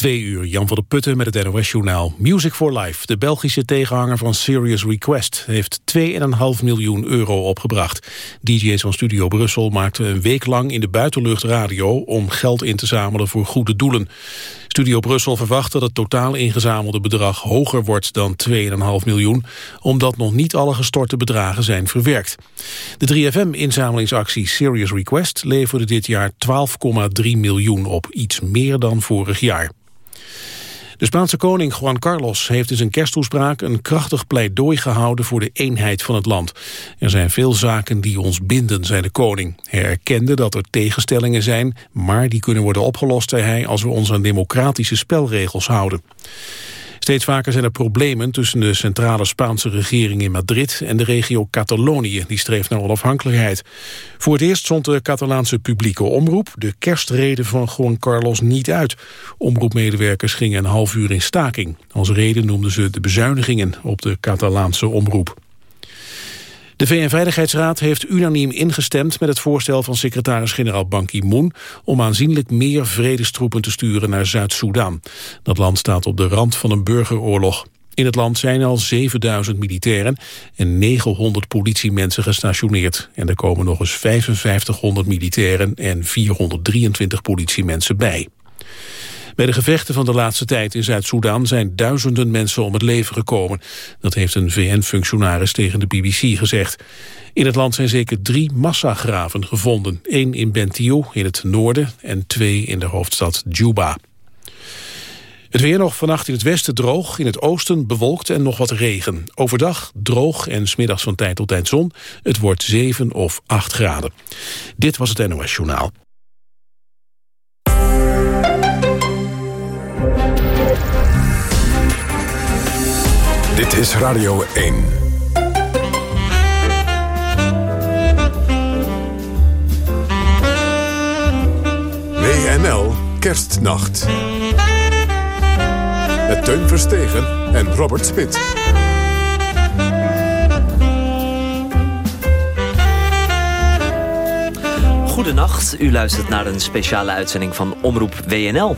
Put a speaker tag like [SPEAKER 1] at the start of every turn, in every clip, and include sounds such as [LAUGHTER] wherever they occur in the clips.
[SPEAKER 1] Twee uur, Jan van der Putten met het NOS-journaal. Music for Life, de Belgische tegenhanger van Serious Request... heeft 2,5 miljoen euro opgebracht. DJ's van Studio Brussel maakten een week lang in de buitenlucht radio... om geld in te zamelen voor goede doelen. Studio Brussel verwacht dat het totaal ingezamelde bedrag... hoger wordt dan 2,5 miljoen... omdat nog niet alle gestorte bedragen zijn verwerkt. De 3FM-inzamelingsactie Serious Request leverde dit jaar 12,3 miljoen op. Iets meer dan vorig jaar. De Spaanse koning Juan Carlos heeft in zijn kersttoespraak een krachtig pleidooi gehouden voor de eenheid van het land. Er zijn veel zaken die ons binden, zei de koning. Hij erkende dat er tegenstellingen zijn, maar die kunnen worden opgelost, zei hij, als we ons aan democratische spelregels houden. Steeds vaker zijn er problemen tussen de centrale Spaanse regering in Madrid en de regio Catalonië, die streeft naar onafhankelijkheid. Voor het eerst zond de Catalaanse publieke omroep de kerstreden van Juan Carlos niet uit. Omroepmedewerkers gingen een half uur in staking. Als reden noemden ze de bezuinigingen op de Catalaanse omroep. De VN-veiligheidsraad heeft unaniem ingestemd met het voorstel van secretaris-generaal Ban Ki-moon om aanzienlijk meer vredestroepen te sturen naar Zuid-Soedan. Dat land staat op de rand van een burgeroorlog. In het land zijn al 7000 militairen en 900 politiemensen gestationeerd. En er komen nog eens 5500 militairen en 423 politiemensen bij. Bij de gevechten van de laatste tijd in Zuid-Soedan zijn duizenden mensen om het leven gekomen. Dat heeft een VN-functionaris tegen de BBC gezegd. In het land zijn zeker drie massagraven gevonden. Eén in Bentiu in het noorden en twee in de hoofdstad Juba. Het weer nog vannacht in het westen droog, in het oosten bewolkt en nog wat regen. Overdag droog en smiddags van tijd tot tijd zon. Het wordt 7 of 8 graden. Dit was het NOS Journaal.
[SPEAKER 2] Dit is Radio 1. WNL Kerstnacht. Met Teun Verstegen en Robert Smit.
[SPEAKER 3] Goedenacht, u luistert naar een speciale uitzending van Omroep WNL.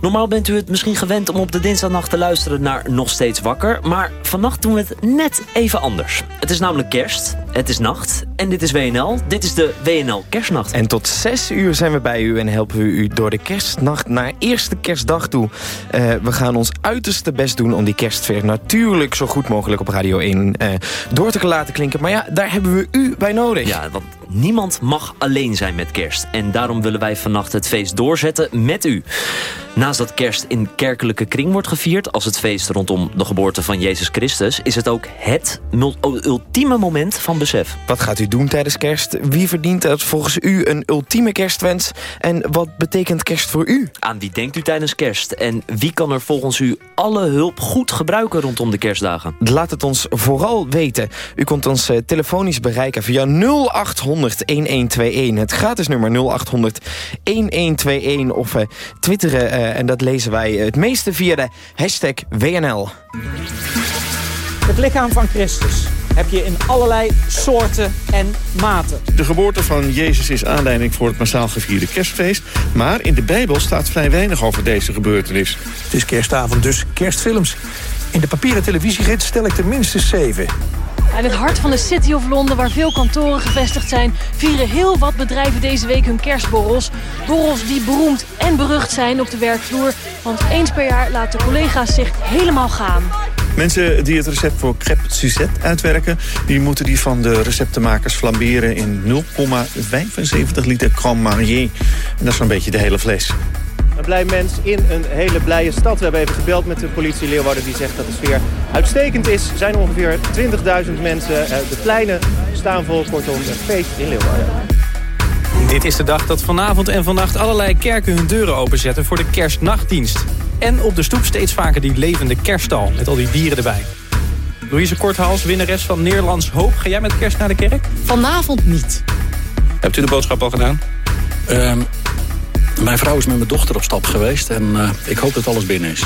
[SPEAKER 3] Normaal bent u het misschien gewend om op de dinsdagnacht te luisteren naar Nog Steeds Wakker... maar vannacht doen we het net even anders. Het is namelijk kerst, het is nacht en dit is WNL. Dit is de WNL Kerstnacht.
[SPEAKER 4] En tot zes uur zijn we bij u en helpen we u door de kerstnacht naar eerste kerstdag toe. Uh, we gaan ons uiterste best doen om die kerstver natuurlijk zo goed mogelijk op Radio 1 uh, eh, door te laten klinken. Maar ja, daar hebben we u bij nodig.
[SPEAKER 3] Ja, want niemand mag alleen zijn met kerst. En daarom willen wij vannacht het feest doorzetten met u. Naast dat kerst in kerkelijke kring wordt gevierd... als het feest rondom de geboorte van Jezus Christus... is het ook het ultieme moment van besef.
[SPEAKER 4] Wat gaat u doen tijdens kerst? Wie verdient het volgens u een ultieme kerstwens? En wat betekent kerst voor u?
[SPEAKER 3] Aan wie denkt u tijdens kerst? En wie kan er volgens u alle hulp goed gebruiken rondom de kerstdagen?
[SPEAKER 4] Laat het ons vooral weten. U kunt ons uh, telefonisch bereiken via 0800 1121. Het gratis nummer 0800 1121 of uh, twitteren... Uh, en dat lezen wij het meeste via de hashtag WNL.
[SPEAKER 5] Het lichaam van Christus heb je in allerlei soorten en maten.
[SPEAKER 6] De geboorte van Jezus is aanleiding voor het massaal gevierde kerstfeest. Maar in de Bijbel staat vrij weinig over deze gebeurtenis.
[SPEAKER 7] Het is kerstavond, dus kerstfilms. In de papieren televisiegids stel ik er minstens zeven.
[SPEAKER 8] In het hart van de City of Londen, waar veel kantoren gevestigd zijn... vieren heel wat bedrijven deze week hun kerstborrels. Borrels die beroemd en berucht zijn op de werkvloer. Want eens per jaar laten collega's zich helemaal gaan.
[SPEAKER 6] Mensen die het recept voor crêpe Suzette uitwerken... die moeten die van de receptenmakers flamberen in 0,75 liter Grand Marnier. En dat is zo'n beetje de hele fles.
[SPEAKER 9] Blij mens in een hele blije stad. We hebben even gebeld met de politie Leeuwarden die zegt dat de sfeer uitstekend is. Er zijn ongeveer 20.000 mensen. Eh, de pleinen staan vol, kortom een feest in Leeuwarden.
[SPEAKER 5] Dit is de dag dat vanavond en vannacht allerlei kerken hun deuren openzetten voor de kerstnachtdienst. En op de stoep steeds vaker die levende kerststal met al die dieren erbij. Louise Korthals, winnares van Nederlands Hoop. Ga jij met kerst naar de kerk?
[SPEAKER 10] Vanavond niet.
[SPEAKER 5] Hebt u de boodschap al gedaan?
[SPEAKER 11] Um, mijn vrouw is met mijn dochter op stap geweest en uh, ik hoop dat alles binnen is.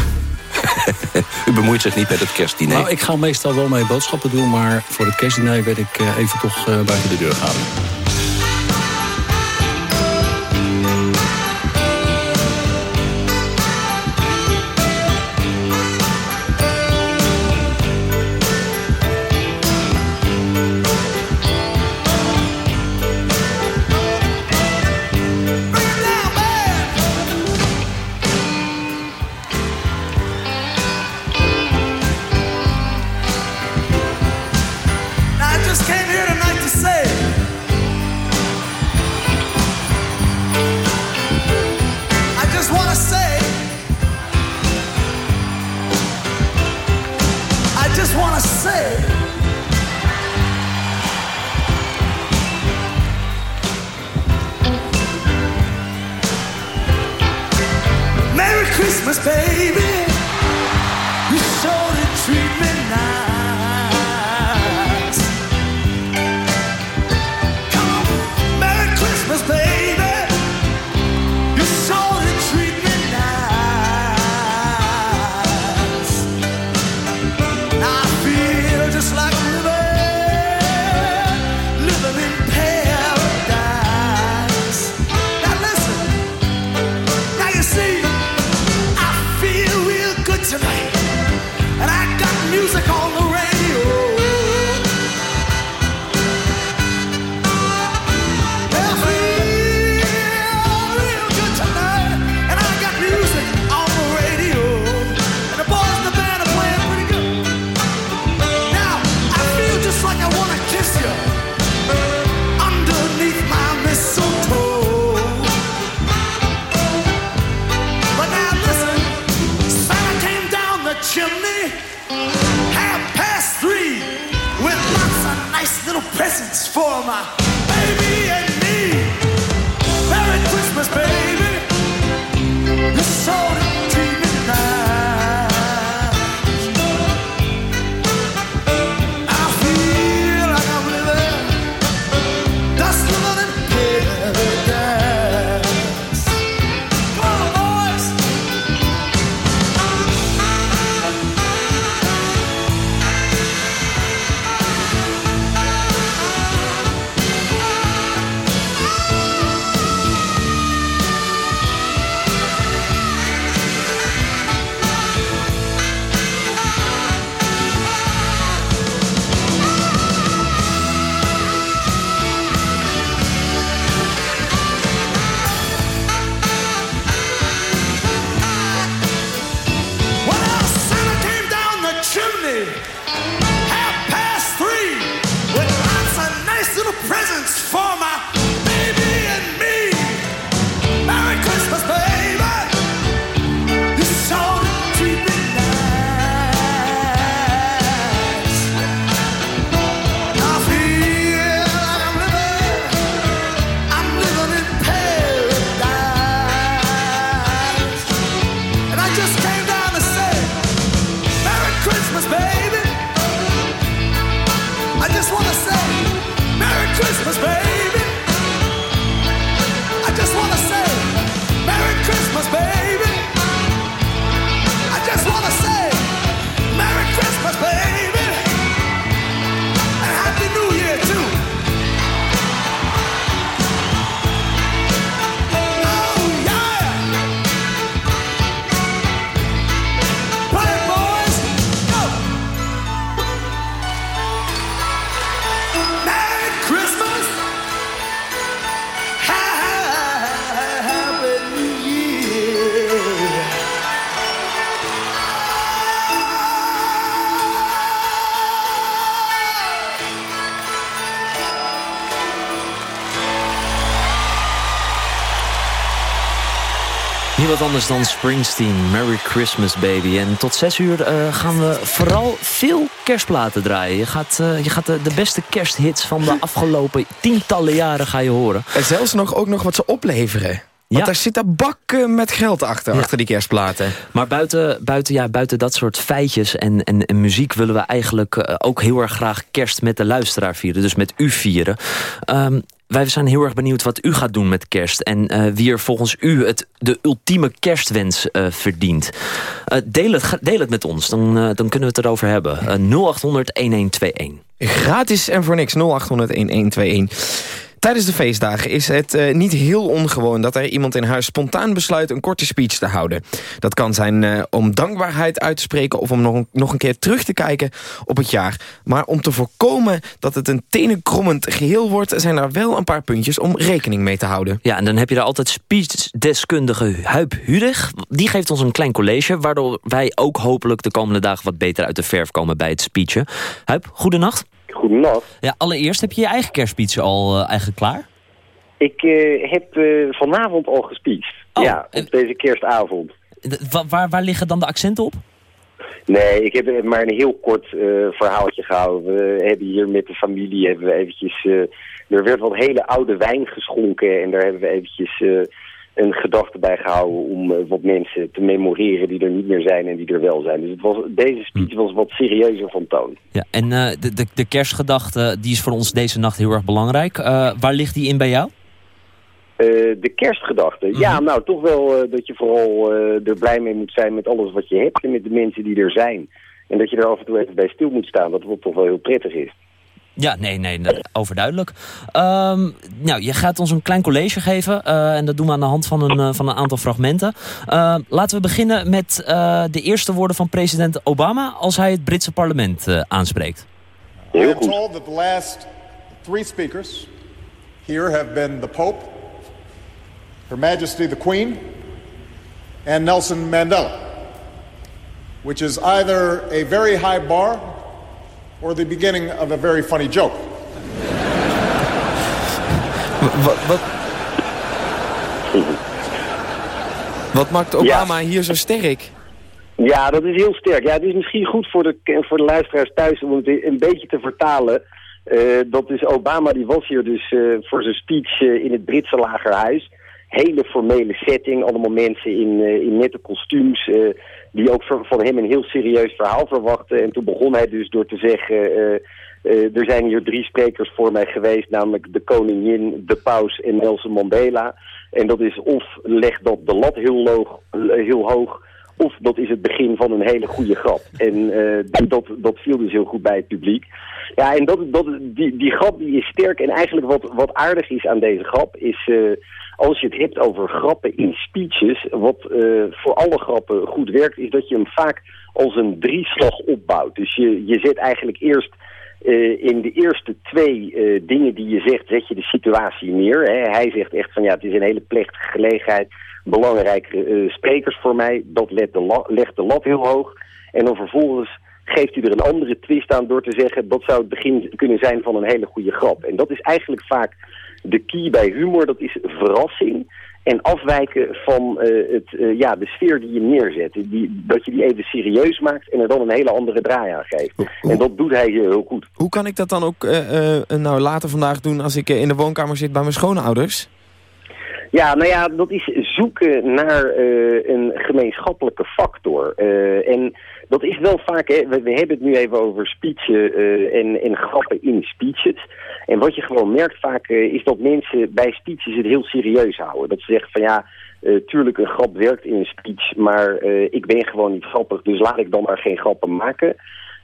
[SPEAKER 11] [LAUGHS]
[SPEAKER 12] U bemoeit zich niet met het kerstdiner?
[SPEAKER 11] Nou, ik ga meestal wel mee boodschappen doen, maar voor het kerstdiner werd ik uh, even toch uh, buiten de deur gehouden.
[SPEAKER 3] Anders dan Springsteen, Merry Christmas Baby. En tot zes uur eh, gaan we vooral veel kerstplaten draaien. Je gaat, eh, je gaat de, de beste kersthits van de afgelopen tientallen jaren ga je horen.
[SPEAKER 4] En zelfs nog, ook nog wat ze opleveren. Want
[SPEAKER 3] Ja.
[SPEAKER 4] daar zit daar bakken met geld achter, achter die kerstplaten.
[SPEAKER 3] Maar buiten, buiten, ja, buiten dat soort feitjes en, en, en muziek... willen we eigenlijk eh, ook heel erg graag kerst met de luisteraar vieren. Dus met u vieren. Ehm, wij zijn heel erg benieuwd wat u gaat doen met kerst. En eh, wie er volgens u het, de ultieme kerstwens eh, verdient. Eh, deel, het, deel het met ons, dan, dan kunnen we het erover hebben. Eh 0800-1121.
[SPEAKER 4] Gratis en voor niks 0800-1121. Tijdens de feestdagen is het eh, niet heel ongewoon dat er iemand in huis spontaan besluit een korte speech te houden. Dat kan zijn eh, om dankbaarheid uit te spreken of om nog, nog een keer terug te kijken op het jaar. Maar om te voorkomen dat het een tenenkrommend geheel wordt, zijn er wel een paar puntjes om rekening mee te houden.
[SPEAKER 3] Ja, en dan heb je daar altijd speechdeskundige Huip Hudeg. Die geeft ons een klein college... waardoor wij ook hopelijk de komende dagen wat beter uit de verf komen bij het speechen. Huip, goedenacht.
[SPEAKER 13] Goedenacht.
[SPEAKER 3] Ja, allereerst heb je je eigen kerstspeech al eh, eigenlijk klaar?
[SPEAKER 13] Ik eh, heb eh, vanavond al gespeecht.
[SPEAKER 3] Oh,
[SPEAKER 13] ja, op deze kerstavond.
[SPEAKER 3] Waar, waar liggen dan de accenten op?
[SPEAKER 13] Nee, ik heb maar een heel kort verhaaltje gehouden. We hebben hier met de familie hebben we eventjes... er werd wat hele oude wijn geschonken en daar hebben we eventjes... een gedachte bij gehouden om eh, wat mensen te memoreren die er niet meer zijn en die er wel zijn. Dus het was, deze speech was wat serieuzer van toon.
[SPEAKER 3] Ja, en eh, de, de, de kerstgedachte die is voor ons deze nacht heel erg belangrijk. Eh, waar ligt die in bij jou?
[SPEAKER 13] De kerstgedachte. Ja, nou toch wel dat je vooral er blij mee moet zijn met alles wat je hebt en met de mensen die er zijn. En dat je er af en toe even bij stil moet staan, wat toch wel heel prettig is.
[SPEAKER 3] Ja, nee, nee, dat- overduidelijk. Ehm, nou, je gaat ons een klein college geven. eh, en dat doen we aan de hand van een, eh, van een aantal fragmenten. Eh, laten we beginnen met eh, de eerste woorden van president Obama... als hij het Britse parlement aanspreekt.
[SPEAKER 14] I am told that the last three speakers here have been the Pope, Her Majesty the Queen, and Nelson Mandela, which is either a very high bar or the beginning of a very funny joke.
[SPEAKER 4] Wat, wat, wat maakt Obama hier zo sterk?
[SPEAKER 13] Ja, dat is heel sterk. Ja, het is misschien goed voor de, voor de luisteraars thuis om het een beetje te vertalen. Eh, dat is Obama, die was hier dus eh, voor zijn speech eh, in het Britse lagerhuis. Hele formele setting, allemaal mensen in, eh, in nette kostuums... die ook van hem een heel serieus verhaal verwachten. En toen begon hij dus door te zeggen... eh, eh, er zijn hier drie sprekers voor mij geweest, namelijk de koningin, de paus en Nelson Mandela. En dat is of legt dat de lat heel, loog, eh, heel hoog, of dat is het begin van een hele goede grap. En dat, dat viel dus heel goed bij het publiek. Ja, en dat, dat, die, die grap die is sterk. En eigenlijk wat, wat aardig is aan deze grap is... als je het hebt over grappen in speeches... wat eh, voor alle grappen goed werkt... is dat je hem vaak als een drieslag opbouwt. Dus je, je zet eigenlijk eerst... eh, in de eerste twee eh, dingen die je zegt, zet je de situatie neer. Hè. Hij zegt echt van ja, het is een hele plechtige gelegenheid. Belangrijke sprekers voor mij. Dat legt de, legt de lat heel hoog. En dan vervolgens geeft hij er een andere twist aan door te zeggen... dat zou het begin kunnen zijn van een hele goede grap. En dat is eigenlijk vaak de key bij humor. Dat is verrassing en afwijken van eh, het, eh, ja, de sfeer die je neerzet. Die, dat je die even serieus maakt en er dan een hele andere draai aan geeft. En dat doet hij hier heel goed.
[SPEAKER 4] Hoe kan ik dat dan ook eh, eh, nou, later vandaag doen als ik eh, in de woonkamer zit bij mijn schoonouders?
[SPEAKER 13] Ja, nou ja, dat is zoeken naar eh, een gemeenschappelijke factor. Eh, en dat is wel vaak, hè, we, hebben het nu even over speechen eh, en, en grappen in speeches. En wat je gewoon merkt vaak eh, is dat mensen bij speeches het heel serieus houden. Dat ze zeggen van ja, eh, tuurlijk een grap werkt in een speech, maar ik ben gewoon niet grappig, dus laat ik dan maar geen grappen maken.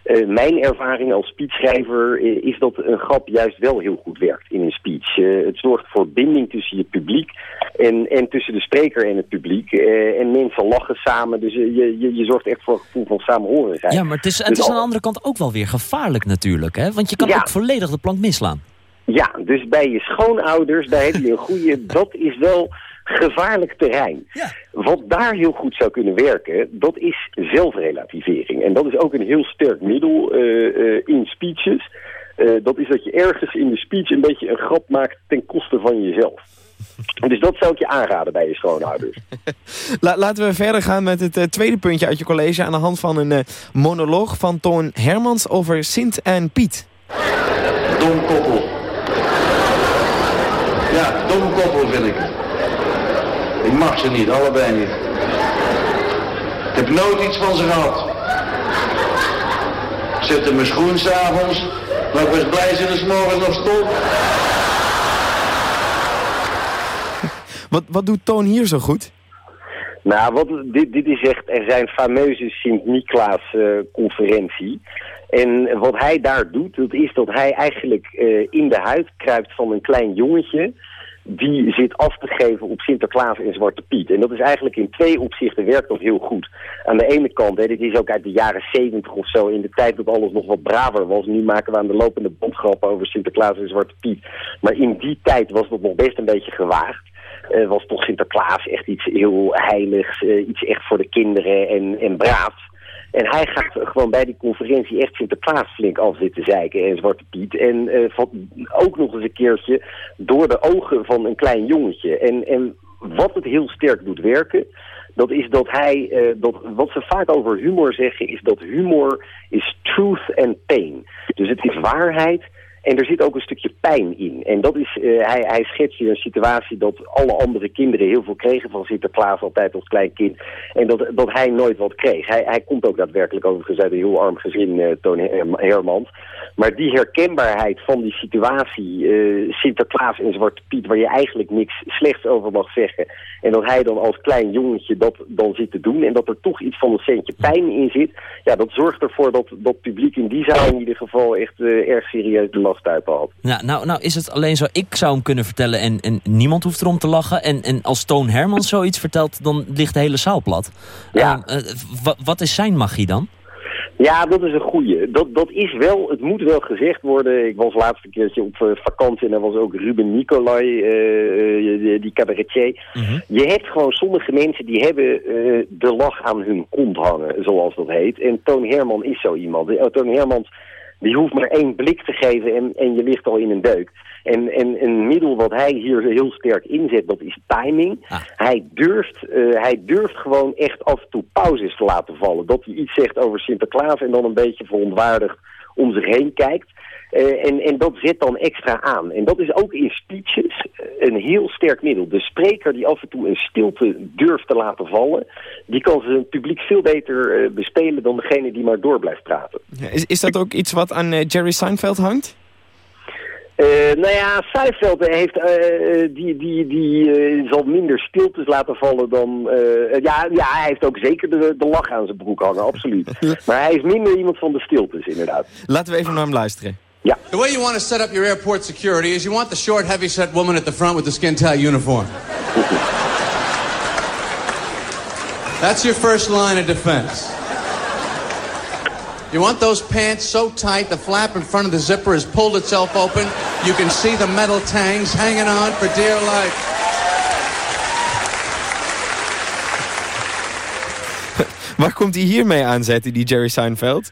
[SPEAKER 13] Eh, mijn ervaring als speechschrijver eh, is dat een grap juist wel heel goed werkt in een speech. Eh, het zorgt voor binding tussen je publiek en, en tussen de spreker en het publiek. En mensen lachen samen, dus je, je, je zorgt echt voor een gevoel van samenhorigheid.
[SPEAKER 3] Ja, maar het is, het
[SPEAKER 13] Dus
[SPEAKER 3] is aan de andere kant ook wel weer gevaarlijk natuurlijk. Hè? Want je kan
[SPEAKER 13] Ja.
[SPEAKER 3] ook volledig de plank misslaan.
[SPEAKER 13] Ja, dus bij je schoonouders, daar heb je een goede, [LAUGHS] dat is wel gevaarlijk terrein. Wat daar heel goed zou kunnen werken, dat is zelfrelativering. En dat is ook een heel sterk middel eh, eh, in speeches. Eh, dat is dat je ergens in de speech een beetje een grap maakt ten koste van jezelf. Dus dat zou ik je aanraden bij je schoonouders. [LAUGHS]
[SPEAKER 4] La- laten we verder gaan met het tweede puntje uit je college... aan de hand van een monoloog van Toon Hermans over Sint en Piet.
[SPEAKER 15] Dom koppel. Ja, dom koppel vind ik. Ik mag ze niet, allebei niet. Ik heb nooit iets van ze gehad. Ik zet in mijn schoen s'avonds, maar ik was blij ze er morgens nog stond.
[SPEAKER 4] Wat, wat doet Toon hier zo goed?
[SPEAKER 13] Nou, wat, dit, dit is echt er zijn fameuze Sint-Niklaas-conferentie. en wat hij daar doet, dat is dat hij eigenlijk eh, in de huid kruipt van een klein jongetje... die zit af te geven op Sinterklaas en Zwarte Piet. En dat is eigenlijk in twee opzichten werkt dat heel goed. Aan de ene kant, dit is ook uit de jaren zeventig of zo... in de tijd dat alles nog wat braver was. Nu maken we aan de lopende grappen over Sinterklaas en Zwarte Piet. Maar in die tijd was dat nog best een beetje gewaagd eh, was toch Sinterklaas echt iets heel heiligs, eh, iets echt voor de kinderen en, en braafs. En hij gaat gewoon bij die conferentie echt Sinterklaas flink af zitten zeiken en Zwarte Piet. En van, ook nog eens een keertje door de ogen van een klein jongetje. En, en wat het heel sterk doet werken, dat is dat hij, eh, dat, wat ze vaak over humor zeggen, is dat humor is truth and pain. Dus het is waarheid En er zit ook een stukje pijn in. En dat is, eh, hij, hij schetst hier een situatie dat alle andere kinderen heel veel kregen van Sinterklaas altijd als klein kind. En dat, dat hij nooit wat kreeg. Hij, hij komt ook daadwerkelijk overigens uit een heel arm gezin, uh, Toon Hermans. Maar die herkenbaarheid van die situatie, uh, Sinterklaas en Zwarte Piet, waar je eigenlijk niks slechts over mag zeggen. En dat hij dan als klein jongetje dat dan zit te doen. En dat er toch iets van een centje pijn in zit. Ja, dat zorgt ervoor dat dat publiek in die zaal in ieder geval echt erg serieus de last uit had.
[SPEAKER 3] Ja, nou, nou is het alleen zo, ik zou hem kunnen vertellen en, en niemand hoeft erom te lachen. En, en als Toon Hermans zoiets vertelt, dan ligt de hele zaal plat.
[SPEAKER 13] Ja.
[SPEAKER 3] Uh, wat is zijn magie dan?
[SPEAKER 13] Ja, dat is een goeie. Dat, dat is wel, het moet wel gezegd worden. Ik was laatste keertje op uh, vakantie en daar was ook Ruben Nicolai, uh, die, die cabaretier. Mm -hmm. Je hebt gewoon sommige mensen die hebben uh, de lach aan hun kont hangen, zoals dat heet. En Toon Herman is zo iemand. Toon Hermans, die hoeft maar één blik te geven en, en je ligt al in een deuk. En, en een middel wat hij hier heel sterk inzet, dat is timing. Ah. Hij, durft, uh, hij durft gewoon echt af en toe pauzes te laten vallen. Dat hij iets zegt over Sinterklaas en dan een beetje verontwaardigd om zich heen kijkt. Uh, en, en dat zet dan extra aan. En dat is ook in speeches een heel sterk middel. De spreker die af en toe een stilte durft te laten vallen... die kan zijn publiek veel beter uh, bespelen dan degene die maar door blijft praten.
[SPEAKER 4] Ja, is, is dat ook iets wat aan uh, Jerry Seinfeld hangt?
[SPEAKER 13] Uh, nou ja, Seinfeld heeft, uh, die, die, die uh, zal minder stiltes laten vallen dan... ja, ja, hij heeft ook zeker de, de lach aan zijn broek hangen, absoluut. [LAUGHS] maar hij is minder iemand van de stiltes, inderdaad.
[SPEAKER 4] Laten we even naar hem luisteren.
[SPEAKER 13] Ja.
[SPEAKER 16] The way you want to set up your airport security is you want the short, heavy-set woman at the front with the skin-tight uniform. [LAUGHS] That's your first line of defense. You want those pants so tight the flap in front of the zipper has pulled itself open. You can see the metal tangs hanging on for dear life. [LAUGHS]
[SPEAKER 4] Waar komt hij hiermee aanzetten, die Jerry Seinfeld?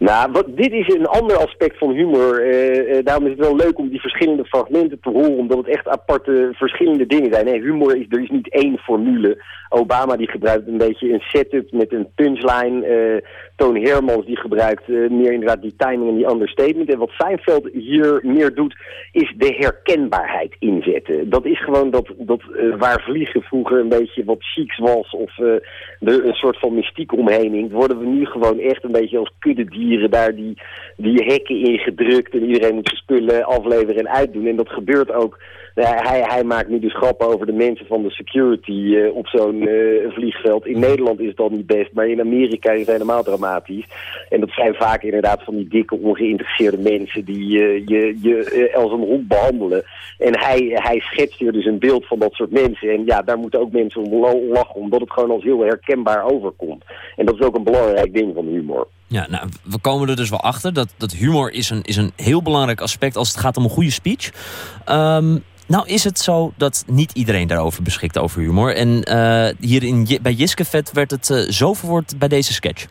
[SPEAKER 13] Nou, wat, dit is een ander aspect van humor. Uh, uh, daarom is het wel leuk om die verschillende fragmenten te horen, omdat het echt aparte verschillende dingen zijn. Nee, humor is, er is niet één formule. Obama die gebruikt een beetje een setup met een punchline. Uh, Toon Hermans die gebruikt meer inderdaad die timing en die understatement. En wat Seinfeld hier meer doet, is de herkenbaarheid inzetten. Dat is gewoon dat, dat waar vliegen vroeger een beetje wat chics was of er een soort van mystiek omheen hing, worden we nu gewoon echt een beetje als kudde dieren daar die, die hekken ingedrukt en iedereen moet zijn spullen afleveren en uitdoen. En dat gebeurt ook. Hij, hij maakt nu dus grappen over de mensen van de security uh, op zo'n uh, vliegveld. In Nederland is het niet best, maar in Amerika is het helemaal dramatisch. En dat zijn vaak inderdaad van die dikke, ongeïnteresseerde mensen die uh, je, je als een hond behandelen. En hij, hij schetst hier dus een beeld van dat soort mensen. En ja, daar moeten ook mensen om lachen, omdat het gewoon als heel herkenbaar overkomt. En dat is ook een belangrijk ding van humor.
[SPEAKER 3] Ja, nou, we komen er dus wel achter dat, dat humor is een, is een heel belangrijk aspect als het gaat om een goede speech. Um, nou is het zo dat niet iedereen daarover beschikt over humor. En uh, hier in, bij Jiskevet werd het uh, zo verwoord bij deze sketch.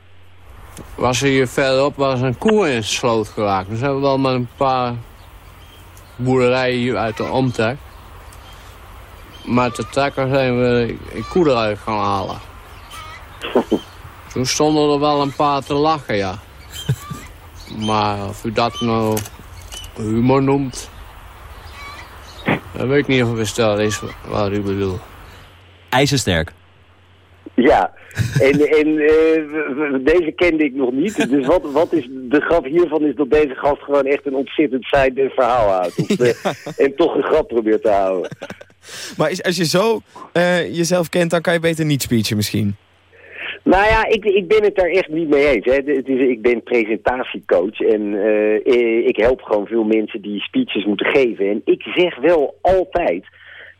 [SPEAKER 17] Was er hier verderop was een koe in de sloot geraakt. Dus hebben we wel met een paar boerderijen hier uit de omtrek. Met de trekker zijn we een koe eruit gaan halen. [LAUGHS] Toen stonden er wel een paar te lachen, ja. [LAUGHS] maar of u dat nou humor noemt... Dat weet ik niet of het wel is wat u bedoelt.
[SPEAKER 3] IJzersterk.
[SPEAKER 13] Ja, en, en uh, deze kende ik nog niet. Dus wat, wat is de grap hiervan is dat deze gast gewoon echt een ontzettend zijde verhaal houdt. Of, uh, [LAUGHS] ja. En toch een grap probeert te houden.
[SPEAKER 4] Maar is, als je zo uh, jezelf kent, dan kan je beter niet speechen misschien.
[SPEAKER 13] Nou ja, ik, ik ben het daar echt niet mee eens. Hè. Het is, ik ben presentatiecoach en uh, ik help gewoon veel mensen die speeches moeten geven. En ik zeg wel altijd,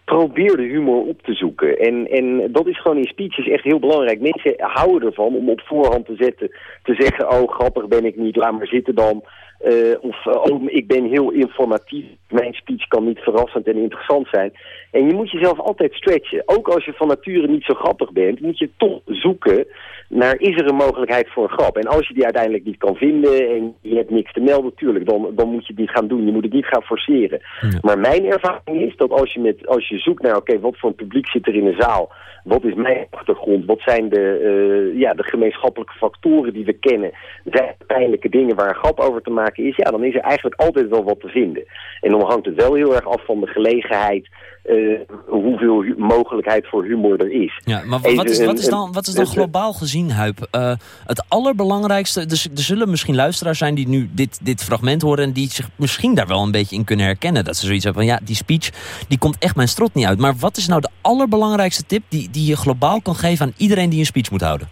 [SPEAKER 13] probeer de humor op te zoeken. En, en dat is gewoon in speeches echt heel belangrijk. Mensen houden ervan om op voorhand te zetten, te zeggen, oh grappig ben ik niet, laat maar zitten dan. Uh, of oh, ik ben heel informatief mijn speech kan niet verrassend en interessant zijn. En je moet jezelf altijd stretchen. Ook als je van nature niet zo grappig bent, moet je toch zoeken naar is er een mogelijkheid voor een grap. En als je die uiteindelijk niet kan vinden en je hebt niks te melden, natuurlijk, dan, dan moet je niet gaan doen. Je moet het niet gaan forceren. Maar mijn ervaring is dat als je, met, als je zoekt naar, oké, wat voor een publiek zit er in de zaal? Wat is mijn achtergrond? Wat zijn de, eh, ja, de gemeenschappelijke factoren die we kennen? Zijn er pijnlijke dingen waar een grap over te maken is? Ja, dan is er eigenlijk altijd wel wat te vinden. En dan hangt het wel heel erg af van de gelegenheid... eh, hoeveel hu- mogelijkheid voor humor er is.
[SPEAKER 3] Ja, maar
[SPEAKER 13] Even
[SPEAKER 3] wat is, wat is dan, wat is dan globaal gezien, Huip? eh, het allerbelangrijkste... Dus er zullen misschien luisteraars zijn die nu dit, dit fragment horen... en die zich misschien daar wel een beetje in kunnen herkennen. Dat ze zoiets hebben van, ja, die speech die komt echt mijn strot niet uit. Maar wat is nou de allerbelangrijkste tip... die, die je globaal kan geven aan iedereen die een speech moet houden?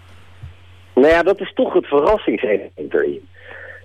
[SPEAKER 13] Nou ja, dat is toch het verrassingselement erin.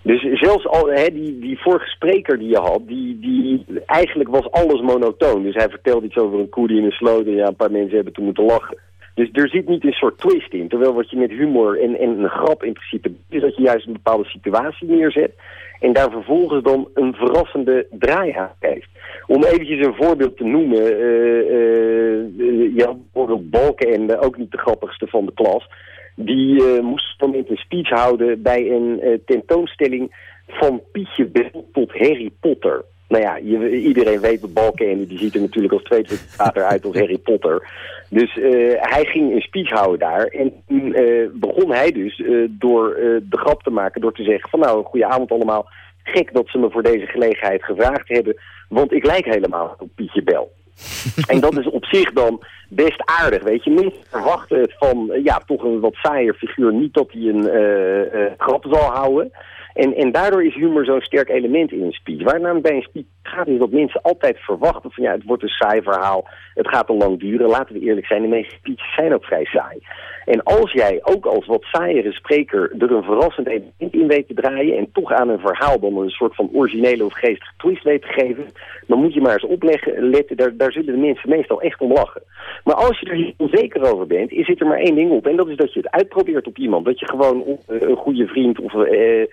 [SPEAKER 13] Dus zelfs al, hè, die, die vorige spreker die je had, die, die, eigenlijk was alles monotoon. Dus hij vertelde iets over een koe die in een sloot en ja, een paar mensen hebben toen moeten lachen. Dus er zit niet een soort twist in. Terwijl wat je met humor en, en een grap in principe is dat je juist een bepaalde situatie neerzet. En daar vervolgens dan een verrassende draai aan geeft. Om eventjes een voorbeeld te noemen. eh, je had bijvoorbeeld Balkenende, ook niet de grappigste van de klas. Die eh, moest dan een speech houden bij een eh, tentoonstelling van Pietje Bel tot Harry Potter. Nou ja, iedereen weet dat Balkenende, die ziet er natuurlijk als tweede vader uit als Harry Potter. Dus eh, hij ging een speech houden daar. En eh, begon hij dus door de grap te maken door te zeggen van nou, goedenavond allemaal. Gek dat ze me voor deze gelegenheid gevraagd hebben, want ik lijk helemaal op Pietje Bel. [LAUGHS] En dat is op zich dan best aardig, weet je. Mensen verwachten van, ja, toch een wat saaier figuur. Niet dat hij een eh, eh, grap zal houden. En, en daardoor is humor zo'n sterk element in een speech. Waar namelijk bij een speech gaat is dat mensen altijd verwachten van, ja, het wordt een saai verhaal. Het gaat te lang duren. Laten we eerlijk zijn, de meeste speeches zijn ook vrij saai. En als jij ook als wat saaiere spreker er een verrassend element in weet te draaien... en toch aan een verhaal dan een soort van originele of geestige twist weet te geven... dan moet je maar eens opleggen, letten, daar, daar zullen de mensen meestal echt om lachen. Maar als je er onzeker over bent, zit er maar één ding op. En dat is dat je het uitprobeert op iemand. Dat je gewoon eh, een goede vriend of eh,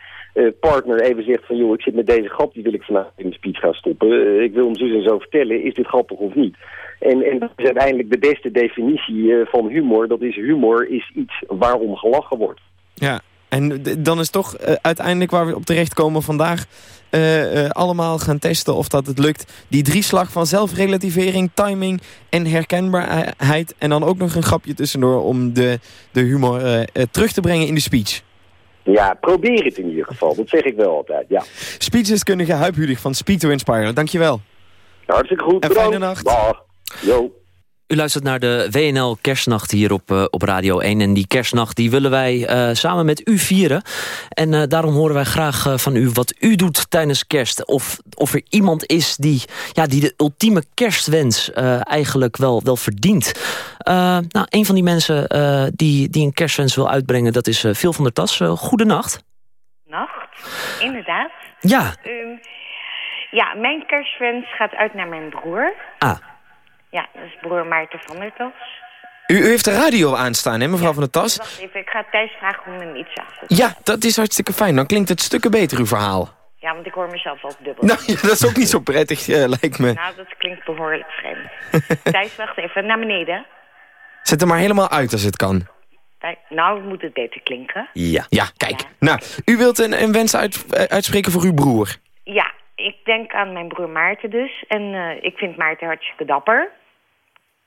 [SPEAKER 13] partner even zegt van... joh, ik zit met deze grap, die wil ik vandaag in de speech gaan stoppen. Eh, ik wil hem zo en zo vertellen, is dit grappig of niet? En, en dat is uiteindelijk de beste definitie eh, van humor. Dat is humor is iets waarom gelachen wordt.
[SPEAKER 4] Ja, en dan is toch eh, uiteindelijk waar we op terechtkomen vandaag... eh, eh, allemaal gaan testen of dat het lukt. Die drieslag van zelfrelativering, timing en herkenbaarheid. En dan ook nog een grapje tussendoor om de, de humor eh, eh, terug te brengen in de speech.
[SPEAKER 13] Ja, probeer het in ieder geval. Dat zeg ik wel altijd, ja.
[SPEAKER 4] Speechdeskundige Huip Hudig van Speed to Inspire. Dankjewel.
[SPEAKER 13] Hartstikke goed.
[SPEAKER 4] En fijne nacht.
[SPEAKER 13] Dag. Yo.
[SPEAKER 3] U luistert naar de WNL Kerstnacht hier op, eh, op Radio 1. En die kerstnacht die willen wij eh, samen met u vieren. En eh, daarom horen wij graag van u wat u doet tijdens kerst. Of, of er iemand is die, ja, die de ultieme kerstwens eigenlijk wel, wel verdient. Nou, een van die mensen die, die een kerstwens wil uitbrengen... dat is Phil van der Tas. Goedenacht.
[SPEAKER 18] Nacht, inderdaad.
[SPEAKER 3] Ja.
[SPEAKER 18] Ehm, ja, mijn kerstwens gaat uit naar mijn broer.
[SPEAKER 3] Ah.
[SPEAKER 18] Ja, dat is broer Maarten van der Tas.
[SPEAKER 4] U, u heeft de radio aanstaan, hè, mevrouw van der Tas?
[SPEAKER 18] Wacht even, ik ga Thijs vragen om hem iets zachter te
[SPEAKER 4] Ja, dat is hartstikke fijn. Dan klinkt het stukken beter, uw verhaal.
[SPEAKER 18] Ja, want ik hoor mezelf ook dubbel.
[SPEAKER 4] Nou, [LAUGHS] ja, dat is ook niet zo prettig, eh, lijkt me.
[SPEAKER 18] Nou, dat klinkt behoorlijk vreemd. [LAUGHS] Thijs, wacht even, naar beneden.
[SPEAKER 4] Zet hem maar helemaal uit als het kan.
[SPEAKER 18] Nou, moet het beter klinken.
[SPEAKER 4] Ja. Ja, kijk. Nou, u wilt een, een wens uit, eh, uitspreken voor uw broer.
[SPEAKER 18] Ja, ik denk aan mijn broer Maarten dus. En eh, ik vind Maarten hartstikke dapper.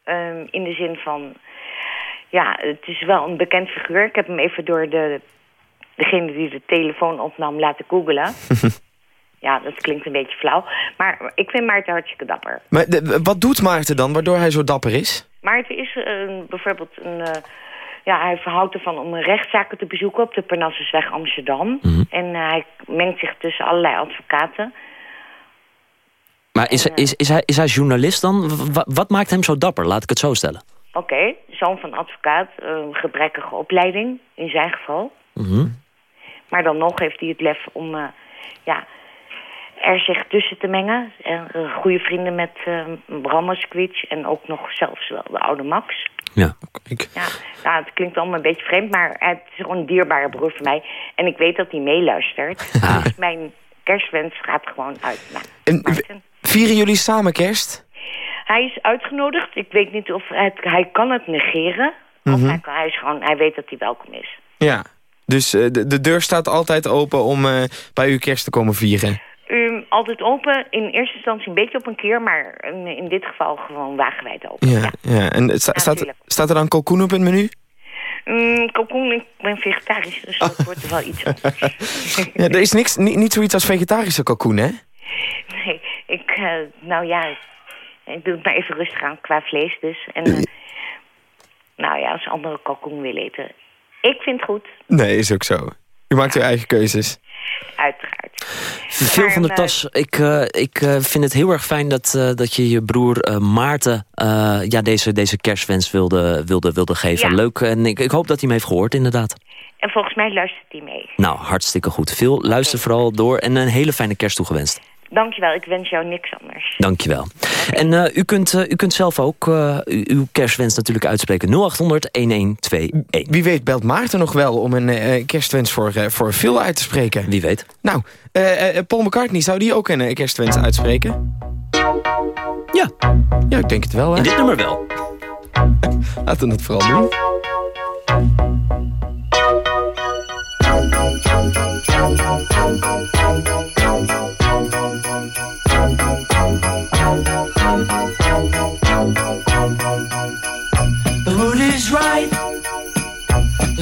[SPEAKER 18] Ehm, in de zin van... Ja, het is wel een bekend figuur. Ik heb hem even door de, degene die de telefoon opnam laten googelen. [LAUGHS] ja, dat klinkt een beetje flauw. Maar ik vind Maarten hartstikke dapper.
[SPEAKER 4] Maar de- wat doet Maarten dan, waardoor hij zo dapper is?
[SPEAKER 18] Maarten is eh, bijvoorbeeld een... eh, ja, hij verhoudt ervan om rechtszaken te bezoeken op de Parnassusweg Amsterdam. En eh, hij mengt zich tussen allerlei advocaten.
[SPEAKER 3] Maar is, is, is, hij, is hij journalist dan? W- wat maakt hem zo dapper? Laat ik het zo stellen.
[SPEAKER 18] Oké, zoon van advocaat, een gebrekkige opleiding in zijn geval.
[SPEAKER 3] Mhm.
[SPEAKER 18] Maar dan nog heeft hij het lef om eh, ja, er zich tussen te mengen. En, eh, goede vrienden met uh, Bram Moskowitz en ook nog zelfs wel de oude Max.
[SPEAKER 3] Ja.
[SPEAKER 18] Ja, nou, het klinkt allemaal een beetje vreemd, maar het is gewoon een dierbare broer voor mij. En ik weet dat hij meeluistert. [LAUGHS] Dus mijn kerstwens gaat gewoon uit naar
[SPEAKER 4] En,
[SPEAKER 18] Maarten.
[SPEAKER 4] Vieren jullie samen kerst?
[SPEAKER 18] Hij is uitgenodigd. Ik weet niet of hij, hij kan het negeren. Of
[SPEAKER 4] Mhm.
[SPEAKER 18] hij, is gewoon, hij weet dat hij welkom is.
[SPEAKER 4] Ja. Dus eh, de, de deur staat altijd open om eh, bij u kerst te komen vieren.
[SPEAKER 18] Um, altijd open. In eerste instantie een beetje op een keer. Maar in, in dit geval gewoon wagenwijd open.
[SPEAKER 4] Ja, ja. En het sta-
[SPEAKER 18] Ja,
[SPEAKER 4] staat, staat er dan kalkoen op het menu?
[SPEAKER 18] Mm, kalkoen, ik ben vegetarisch. Dus dat [LAUGHS] wordt er wel iets anders.
[SPEAKER 4] Ja, er is niks, niet, niet zoiets als vegetarische kalkoen, hè?
[SPEAKER 18] Nee, ik, eh, nou ja, ik doe het maar even rustig aan qua vlees dus. En eh, nou ja, als anderen kalkoen willen eten. Ik vind het goed,
[SPEAKER 4] Nee, is ook zo. U maakt uw eigen keuzes.
[SPEAKER 18] uiteraard.
[SPEAKER 3] Veel van de tas. Ik, eh, ik eh, vind het heel erg fijn dat, eh, dat je je broer Maarten eh, ja, deze, deze kerstwens wilde, wilde, wilde geven.
[SPEAKER 18] Ja.
[SPEAKER 3] Leuk. En ik, ik hoop dat hij hem heeft gehoord, inderdaad.
[SPEAKER 18] En volgens mij luistert hij mee.
[SPEAKER 3] Nou, hartstikke goed. Veel luister vooral door en een hele fijne kerst toegewenst.
[SPEAKER 18] Dankjewel, ik wens jou niks anders.
[SPEAKER 3] Dankjewel. En eh, u, kunt, eh, u kunt zelf ook eh, uw kerstwens natuurlijk uitspreken. 0800 1121.
[SPEAKER 4] Wie weet belt Maarten nog wel om een kerstwens voor, voor Phil uit te spreken.
[SPEAKER 3] Wie weet.
[SPEAKER 4] Nou, Paul McCartney, zou die ook een kerstwens uitspreken?
[SPEAKER 3] Ja.
[SPEAKER 4] Ja, ik denk het wel, hè?
[SPEAKER 3] In dit nummer wel. [LAUGHS]
[SPEAKER 4] Laten we het vooral doen.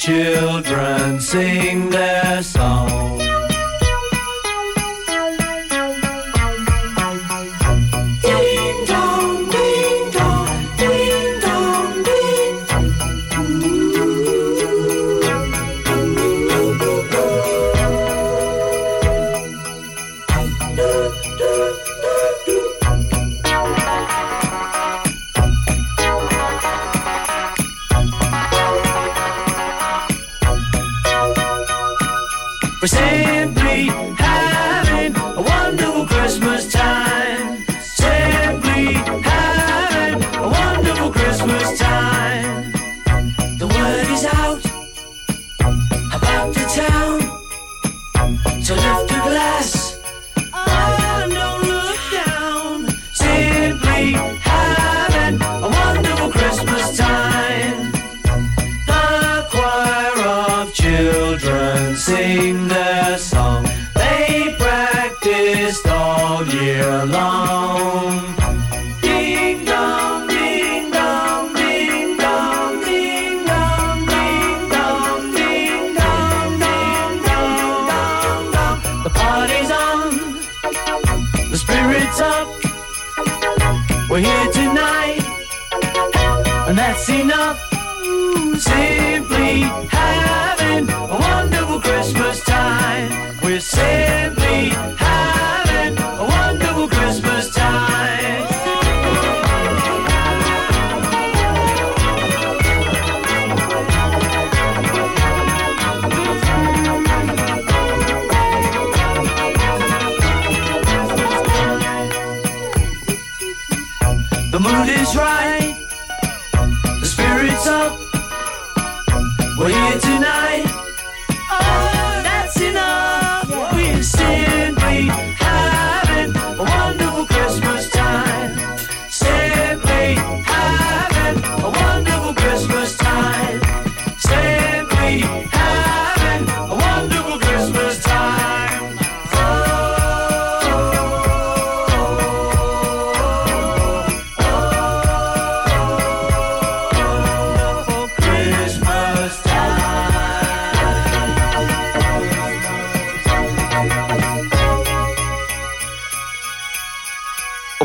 [SPEAKER 19] children sing their song. We're
[SPEAKER 4] saying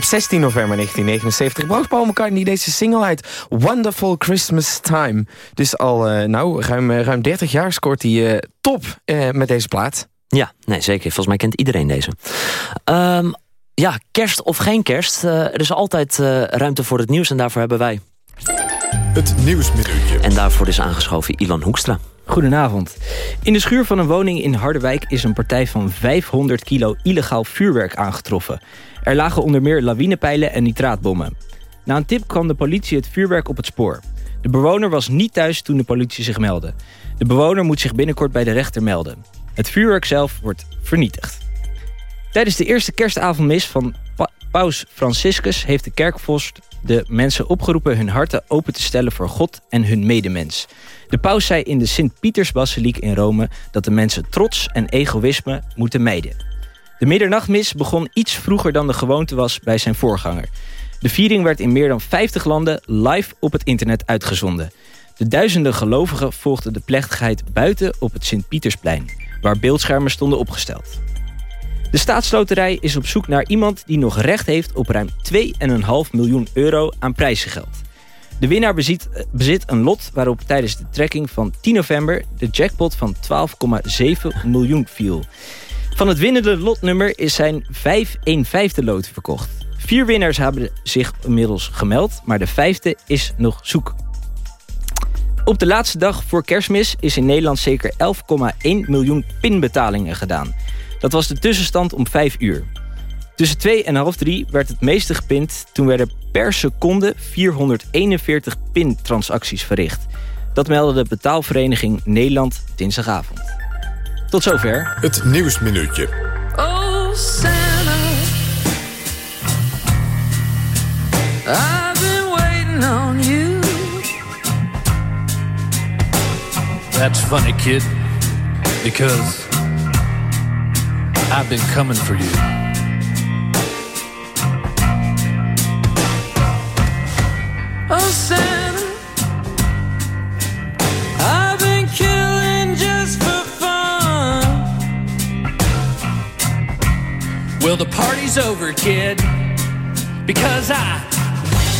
[SPEAKER 4] 16 november 1979 bracht Paul McCartney deze single uit. Wonderful Christmas Time. Dus al uh, nou, ruim, ruim 30 jaar scoort hij uh, top uh, met deze plaat.
[SPEAKER 3] Ja, nee, zeker. Volgens mij kent iedereen deze. Um, ja, kerst of geen kerst. er is altijd ruimte voor het nieuws en daarvoor hebben wij...
[SPEAKER 2] Het Nieuwsminuutje.
[SPEAKER 3] En daarvoor is aangeschoven Ilan Hoekstra.
[SPEAKER 20] Goedenavond. In de schuur van een woning in Harderwijk is een partij van 500 kilo illegaal vuurwerk aangetroffen. Er lagen onder meer lawinepijlen en nitraatbommen. Na een tip kwam de politie het vuurwerk op het spoor. De bewoner was niet thuis toen de politie zich meldde. De bewoner moet zich binnenkort bij de rechter melden. Het vuurwerk zelf wordt vernietigd. Tijdens de eerste kerstavondmis van pa paus Franciscus... heeft de kerkvorst de mensen opgeroepen hun harten open te stellen voor God en hun medemens. De paus zei in de Sint-Pietersbasiliek in Rome... dat de mensen trots en egoïsme moeten mijden. De middernachtmis begon iets vroeger dan de gewoonte was bij zijn voorganger. De viering werd in meer dan 50 landen live op het internet uitgezonden. De duizenden gelovigen volgden de plechtigheid buiten op het Sint-Pietersplein... waar beeldschermen stonden opgesteld. De staatsloterij is op zoek naar iemand die nog recht heeft op ruim 2,5 miljoen euro aan prijzengeld. De winnaar bezit, bezit een lot waarop tijdens de trekking van 10 november de jackpot van 12,7 miljoen viel. Van het winnende lotnummer is zijn 5 1 vijfde lood verkocht. Vier winnaars hebben zich inmiddels gemeld, maar de vijfde is nog zoek. Op de laatste dag voor kerstmis is in Nederland zeker 11,1 miljoen pinbetalingen gedaan. Dat was de tussenstand om 5 uur. Tussen 2 en half 3 werd het meeste gepind. Toen werden per seconde 441 pintransacties verricht. Dat meldde de betaalvereniging Nederland dinsdagavond. Tot zover.
[SPEAKER 2] Het Nieuwsminuutje.
[SPEAKER 10] Oh, Santa. I've been waiting on you.
[SPEAKER 21] That's funny, kid. Because I've been coming for you. Party's over, kid. Because I,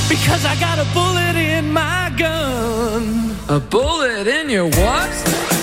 [SPEAKER 21] because I got a bullet in my gun.
[SPEAKER 10] A bullet in your what?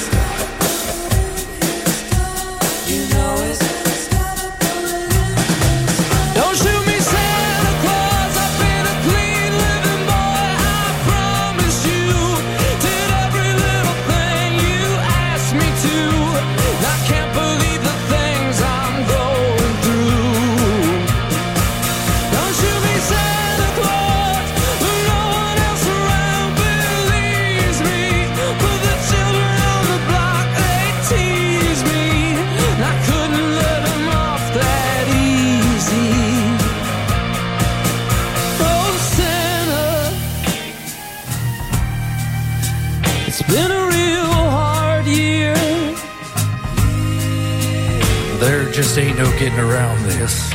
[SPEAKER 21] Ain't no getting around this.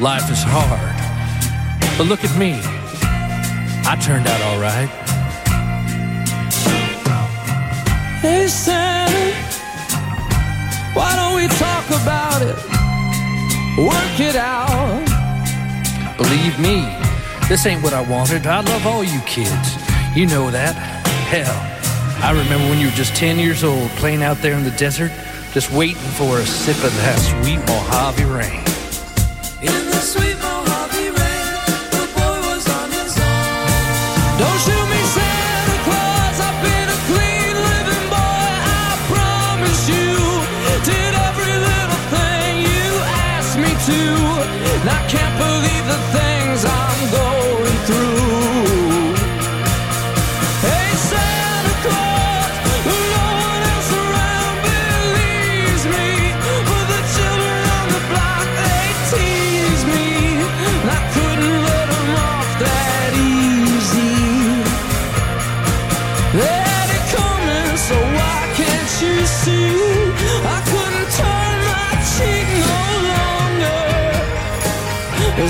[SPEAKER 21] Life is hard. But look at me. I turned out all right.
[SPEAKER 10] Hey, Santa, why don't we talk about it? Work it out.
[SPEAKER 21] Believe me, this ain't what I wanted. I love all you kids. You know that. Hell, I remember when you were just 10 years old playing out there in the desert, just waiting for a sip of that sweet Mojave rain.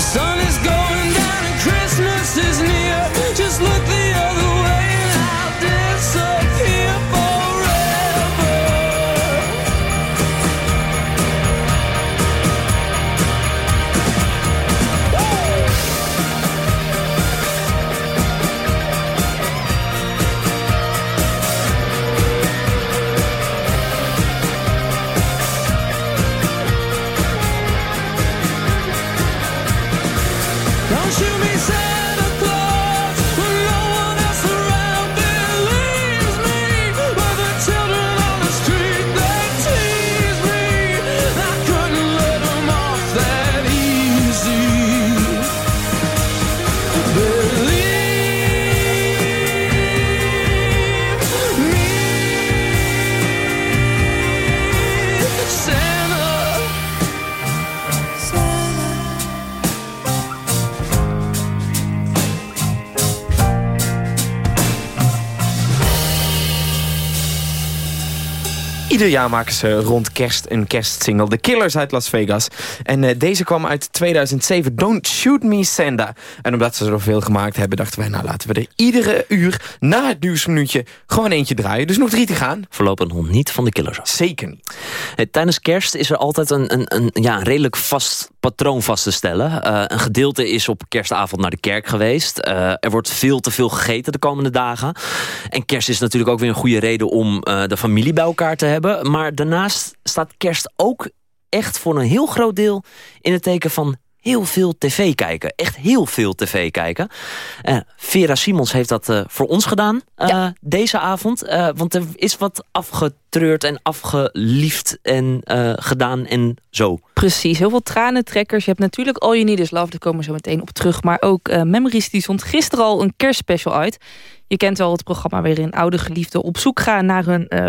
[SPEAKER 10] Sun
[SPEAKER 4] Ieder jaar maken ze rond kerst een kerstsingle. The Killers uit Las Vegas. En uh, deze kwam uit 2007. Don't Shoot Me Sanda. En omdat ze er veel gemaakt hebben, dachten wij... nou, laten we er iedere uur na het nieuwsminuutje gewoon eentje draaien. Dus nog drie te gaan.
[SPEAKER 3] Voorlopig nog niet van de Killers af.
[SPEAKER 4] Zeker niet.
[SPEAKER 3] Hey, tijdens kerst is er altijd een, een, een, ja, een redelijk vast patroon vast te stellen. Uh, een gedeelte is op kerstavond naar de kerk geweest. Uh, er wordt veel te veel gegeten de komende dagen. En kerst is natuurlijk ook weer een goede reden om de familie bij elkaar te hebben. Maar daarnaast staat kerst ook echt voor een heel groot deel in het teken van heel veel tv kijken. Echt heel veel tv kijken. Uh, Vera Simons heeft dat uh, voor ons gedaan uh, ja. deze avond. want er is wat afgetreurd en afgeliefd en gedaan en zo.
[SPEAKER 22] Precies, heel veel tranentrekkers. Je hebt natuurlijk All You Need Is Love, daar komen we zo meteen op terug. Maar ook Memories, die zond gisteren al een kerstspecial uit. Je kent wel het programma waarin oude geliefden op zoek gaan naar hun, uh,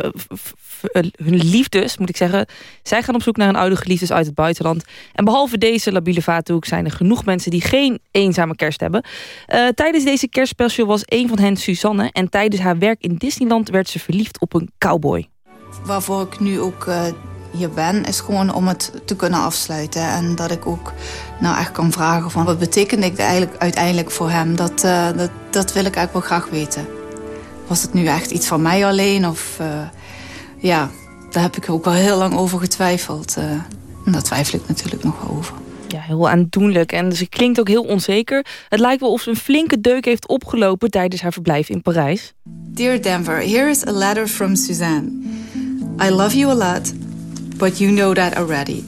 [SPEAKER 22] hun liefdes, moet ik zeggen. Zij gaan op zoek naar hun oude geliefdes uit het buitenland. En behalve deze labiele vaathoek zijn er genoeg mensen die geen eenzame kerst hebben. Tijdens deze kerstspecial was een van hen Suzanne. En tijdens haar werk in Disneyland werd ze verliefd op een cowboy.
[SPEAKER 23] Waarvoor ik nu ook uh, hier ben, is gewoon om het te kunnen afsluiten. En dat ik ook nou echt kan vragen van wat betekent ik eigenlijk uiteindelijk voor hem. Dat, uh, dat, dat wil ik eigenlijk wel graag weten. Was het nu echt iets van mij alleen? Of uh, ja, daar heb ik ook wel heel lang over getwijfeld. En daar twijfel ik natuurlijk nog wel over.
[SPEAKER 22] Ja, heel aandoenlijk. En ze klinkt ook heel onzeker. Het lijkt wel of ze een flinke deuk heeft opgelopen tijdens haar verblijf in Parijs.
[SPEAKER 23] Dear Denver, here is a letter from Suzanne. I love you a lot, but you know that already.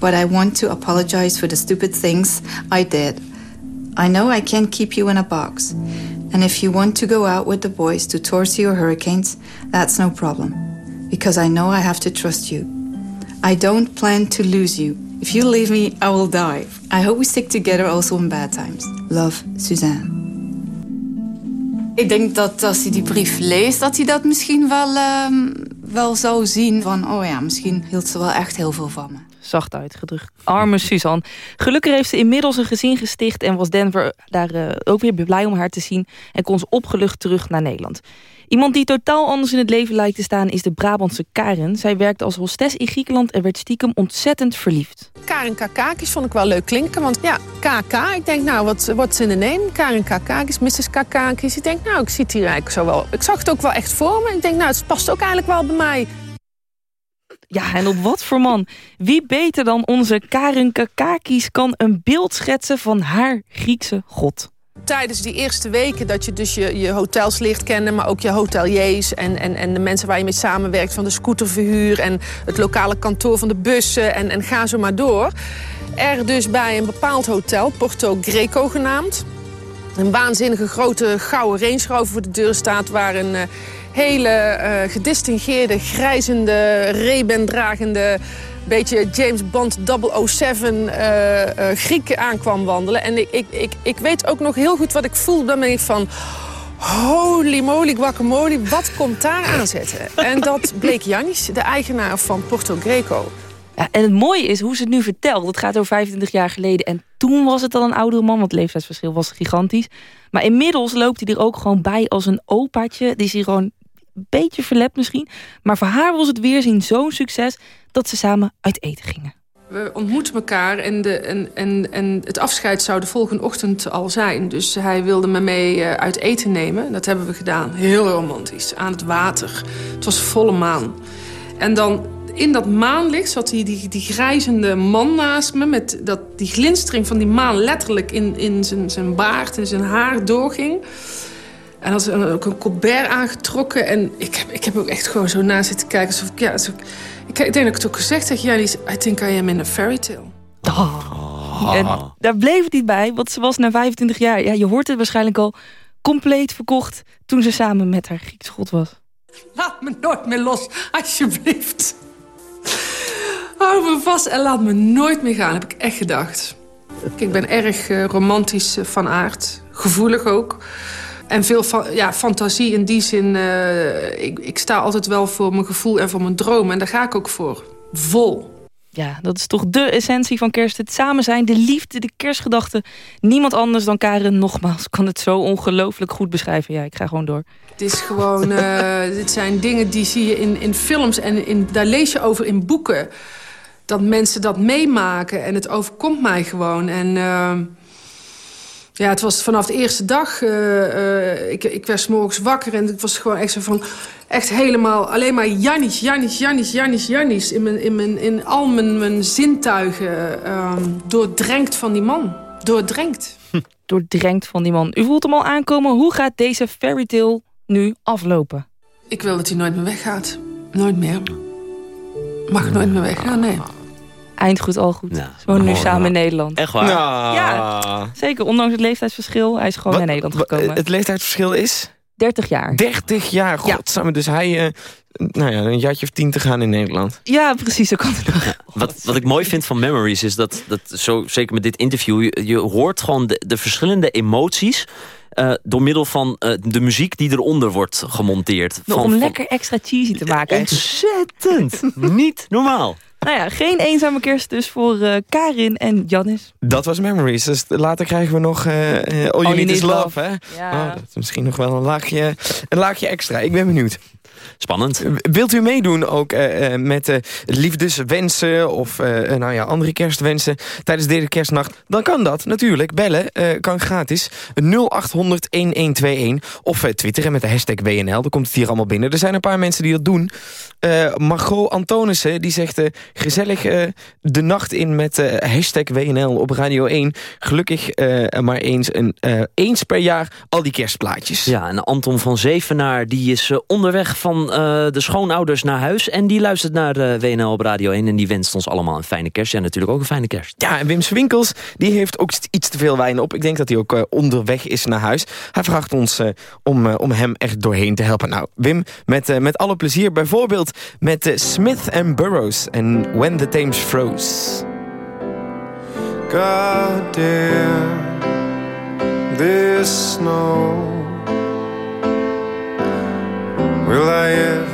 [SPEAKER 23] But I want to apologize for the stupid things I did. I know I can't keep you in a box. And if you want to go out with the boys to Torsi or Hurricanes, that's no problem. Because I know I have to trust you. I don't plan to lose you. If you leave me, I will die. I hope we stick together also in bad times. Love, Suzanne. Ik denk dat als hij die brief leest, dat hij dat misschien wel, uh, wel zou zien. Van, oh ja, misschien hield ze wel echt heel veel van me.
[SPEAKER 22] Zacht uitgedrukt. Arme Suzanne. Gelukkig heeft ze inmiddels een gezin gesticht... en was Denver daar uh, ook weer blij om haar te zien... en kon ze opgelucht terug naar Nederland. Iemand die totaal anders in het leven lijkt te staan... is de Brabantse Karen. Zij werkte als hostess in Griekenland... en werd stiekem ontzettend verliefd.
[SPEAKER 24] Karen Kakakis vond ik wel leuk klinken. Want ja, KK, ik denk nou, wat what's in the name? Karen Kakakis, Mrs. Kakakis. Ik denk nou, ik zie het hier eigenlijk zo wel. Ik zag het ook wel echt voor me. Ik denk nou, het past ook eigenlijk wel bij mij.
[SPEAKER 22] Ja, en op wat voor man? Wie beter dan onze Karen Kakakis kan een beeld schetsen van haar Griekse god?
[SPEAKER 24] Tijdens die eerste weken dat je dus je, je hotels leert kennen... maar ook je hoteliers en, en, en de mensen waar je mee samenwerkt... van de scooterverhuur en het lokale kantoor van de bussen en, en ga zo maar door. Er dus bij een bepaald hotel, Porto Greco genaamd... een waanzinnige grote gouden Range voor de deur staat... waar een uh, hele uh, gedistingeerde, grijzende, Ray-Ban-dragende beetje James Bond 007 uh, uh, Griek aankwam wandelen. En ik, ik, ik, ik weet ook nog heel goed wat ik voelde. Dan ben ik van... Holy moly, guacamole, wat komt daar aanzetten? En dat bleek Janis, de eigenaar van Porto Greco.
[SPEAKER 22] Ja, en het mooie is hoe ze het nu vertelt. Het gaat over 25 jaar geleden. En toen was het al een oudere man, want het leeftijdsverschil was gigantisch. Maar inmiddels loopt hij er ook gewoon bij als een opaatje. Die hier gewoon beetje verlept misschien. Maar voor haar was het weerzien zo'n succes dat ze samen uit eten gingen.
[SPEAKER 24] We ontmoeten elkaar en, de, en, en, en het afscheid zou de volgende ochtend al zijn. Dus hij wilde me mee uit eten nemen. Dat hebben we gedaan. Heel romantisch. Aan het water. Het was volle maan. En dan in dat maanlicht zat die, die, die grijzende man naast me... met dat, die glinstering van die maan letterlijk in, in zijn, zijn baard en zijn haar doorging... En had ook een colbert aangetrokken. En ik heb, ik heb ook echt gewoon zo na zitten kijken. Alsof ik, ja, alsof ik, ik, ik, denk dat ik het ook gezegd heb. Ja, I think I am in a fairy tale.
[SPEAKER 22] Oh. En daar bleef het niet bij, want ze was na 25 jaar... Ja, je hoort het waarschijnlijk al compleet verkocht... toen ze samen met haar Griekse god was.
[SPEAKER 24] Laat me nooit meer los, alsjeblieft. Hou me vast en laat me nooit meer gaan, heb ik echt gedacht. Ik ben erg uh, romantisch uh, van aard. Gevoelig ook. En veel ja, fantasie in die zin. Uh, ik, ik sta altijd wel voor mijn gevoel en voor mijn droom. En daar ga ik ook voor. Vol.
[SPEAKER 22] Ja, dat is toch de essentie van kerst. Het samen zijn, de liefde, de kerstgedachte. Niemand anders dan Karen, nogmaals, kan het zo ongelooflijk goed beschrijven. Ja, ik ga gewoon door.
[SPEAKER 24] Het is gewoon, uh, [LAUGHS] dit zijn dingen die zie je in, in films en in, daar lees je over in boeken. Dat mensen dat meemaken en het overkomt mij gewoon. En uh, ja, het was vanaf de eerste dag. Uh, ik, ik werd morgens wakker en het was gewoon echt zo van... Echt helemaal alleen maar Jannies, Jannies, Jannies, Jannies, Jannies. In, mijn, in, mijn, in al mijn, mijn zintuigen. Um, doordrenkt van die man. Doordrenkt.
[SPEAKER 22] Doordrenkt van die man. U voelt hem al aankomen. Hoe gaat deze fairy tale nu aflopen?
[SPEAKER 24] Ik wil dat hij nooit meer weggaat. Nooit meer. Mag nooit meer weggaan? Nee.
[SPEAKER 22] Eind goed, al goed. Ja, Ze wonen nu samen in Nederland.
[SPEAKER 3] Echt waar?
[SPEAKER 22] Ja. ja. zeker. Ondanks het leeftijdsverschil. Hij is gewoon
[SPEAKER 4] Wat,
[SPEAKER 22] naar Nederland gekomen.
[SPEAKER 4] Het leeftijdsverschil is?
[SPEAKER 22] 30 jaar.
[SPEAKER 4] 30 jaar, godsamme. Dus hij, uh, nou ja, een jaartje of tien te gaan in Nederland.
[SPEAKER 22] Ja, precies, zo kan het nog.
[SPEAKER 3] Ja, wat, wat ik mooi vind van Memories is dat, dat zo, zeker met dit interview... je, je hoort gewoon de, de verschillende emoties... Uh, door middel van uh, de muziek die eronder wordt gemonteerd.
[SPEAKER 22] Nog
[SPEAKER 3] van,
[SPEAKER 22] om lekker extra cheesy te maken.
[SPEAKER 3] Ontzettend! Niet normaal.
[SPEAKER 22] Nou ja, geen eenzame kerst dus voor uh, Karin en Janis.
[SPEAKER 4] Dat was Memories. Dus later krijgen we nog uh, All, You, Need, Is Love. love hè?
[SPEAKER 22] Ja.
[SPEAKER 4] Oh, dat is misschien nog wel een laagje, een laagje extra. Ik ben benieuwd.
[SPEAKER 3] Spannend.
[SPEAKER 4] Wilt u meedoen ook uh, met uh, liefdeswensen of uh, nou ja, andere kerstwensen tijdens deze kerstnacht? Dan kan dat natuurlijk. Bellen kan gratis 0800 1121 of twitteren met de hashtag WNL. Dan komt het hier allemaal binnen. Er zijn een paar mensen die dat doen. Margot Antonissen die zegt gezellig de nacht in met hashtag WNL op Radio 1. Gelukkig maar eens, een, eens per jaar al die kerstplaatjes.
[SPEAKER 3] Ja, en Anton van Zevenaar die is onderweg van uh, de schoonouders naar huis. En die luistert naar uh, WNL op Radio 1. En die wenst ons allemaal een fijne kerst. Ja, natuurlijk ook een fijne kerst.
[SPEAKER 4] Ja, en Wim Swinkels die heeft ook iets te veel wijn op. Ik denk dat hij ook uh, onderweg is naar huis. Hij vraagt ons om, om hem echt doorheen te helpen. Nou, Wim, met, met alle plezier. Bijvoorbeeld met Smith and Burroughs en When the Thames Froze.
[SPEAKER 25] God damn this snow Will I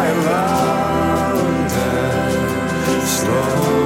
[SPEAKER 25] high, louder, slow.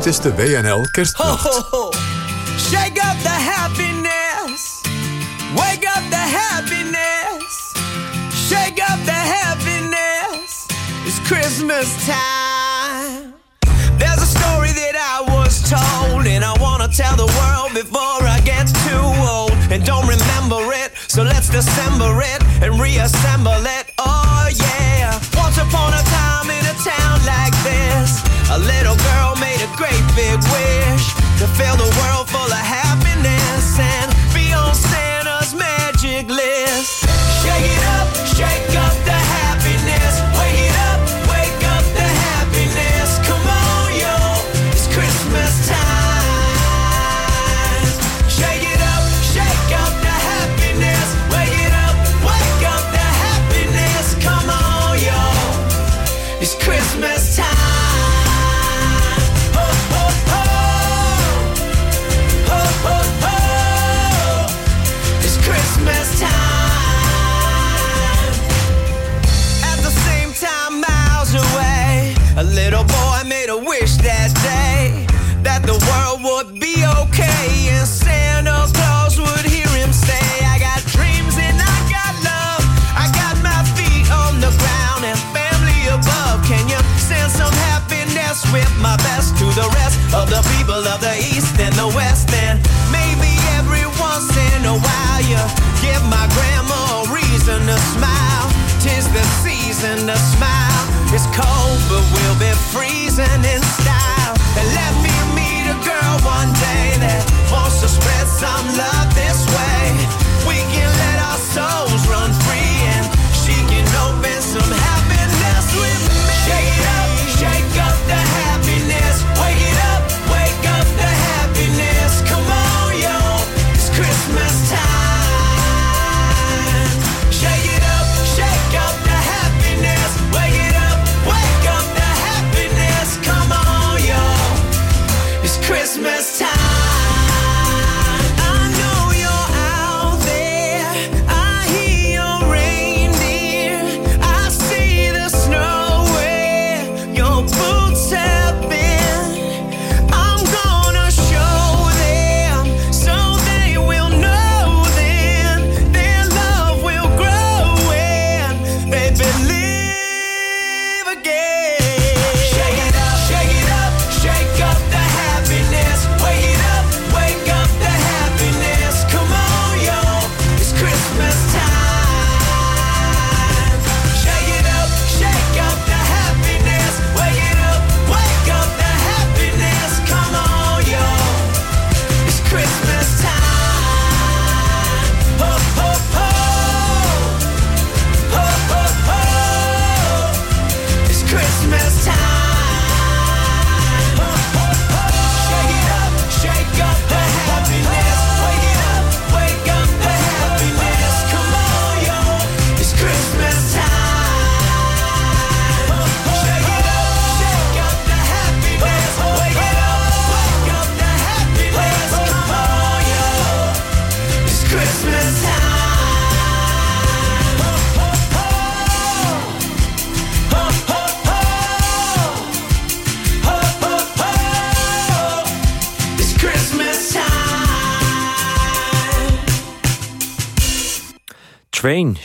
[SPEAKER 2] Dit is de WNL Kerstnacht.
[SPEAKER 10] Ho, ho, ho. Shake up the happiness. Wake up the happiness. Shake up the happiness. It's Christmas time. There's a story that I was told, and I wanna tell the world before I get too old and don't remember it. So let's December it and reassemble it. big wish to fill the world full of happiness we'll be freezing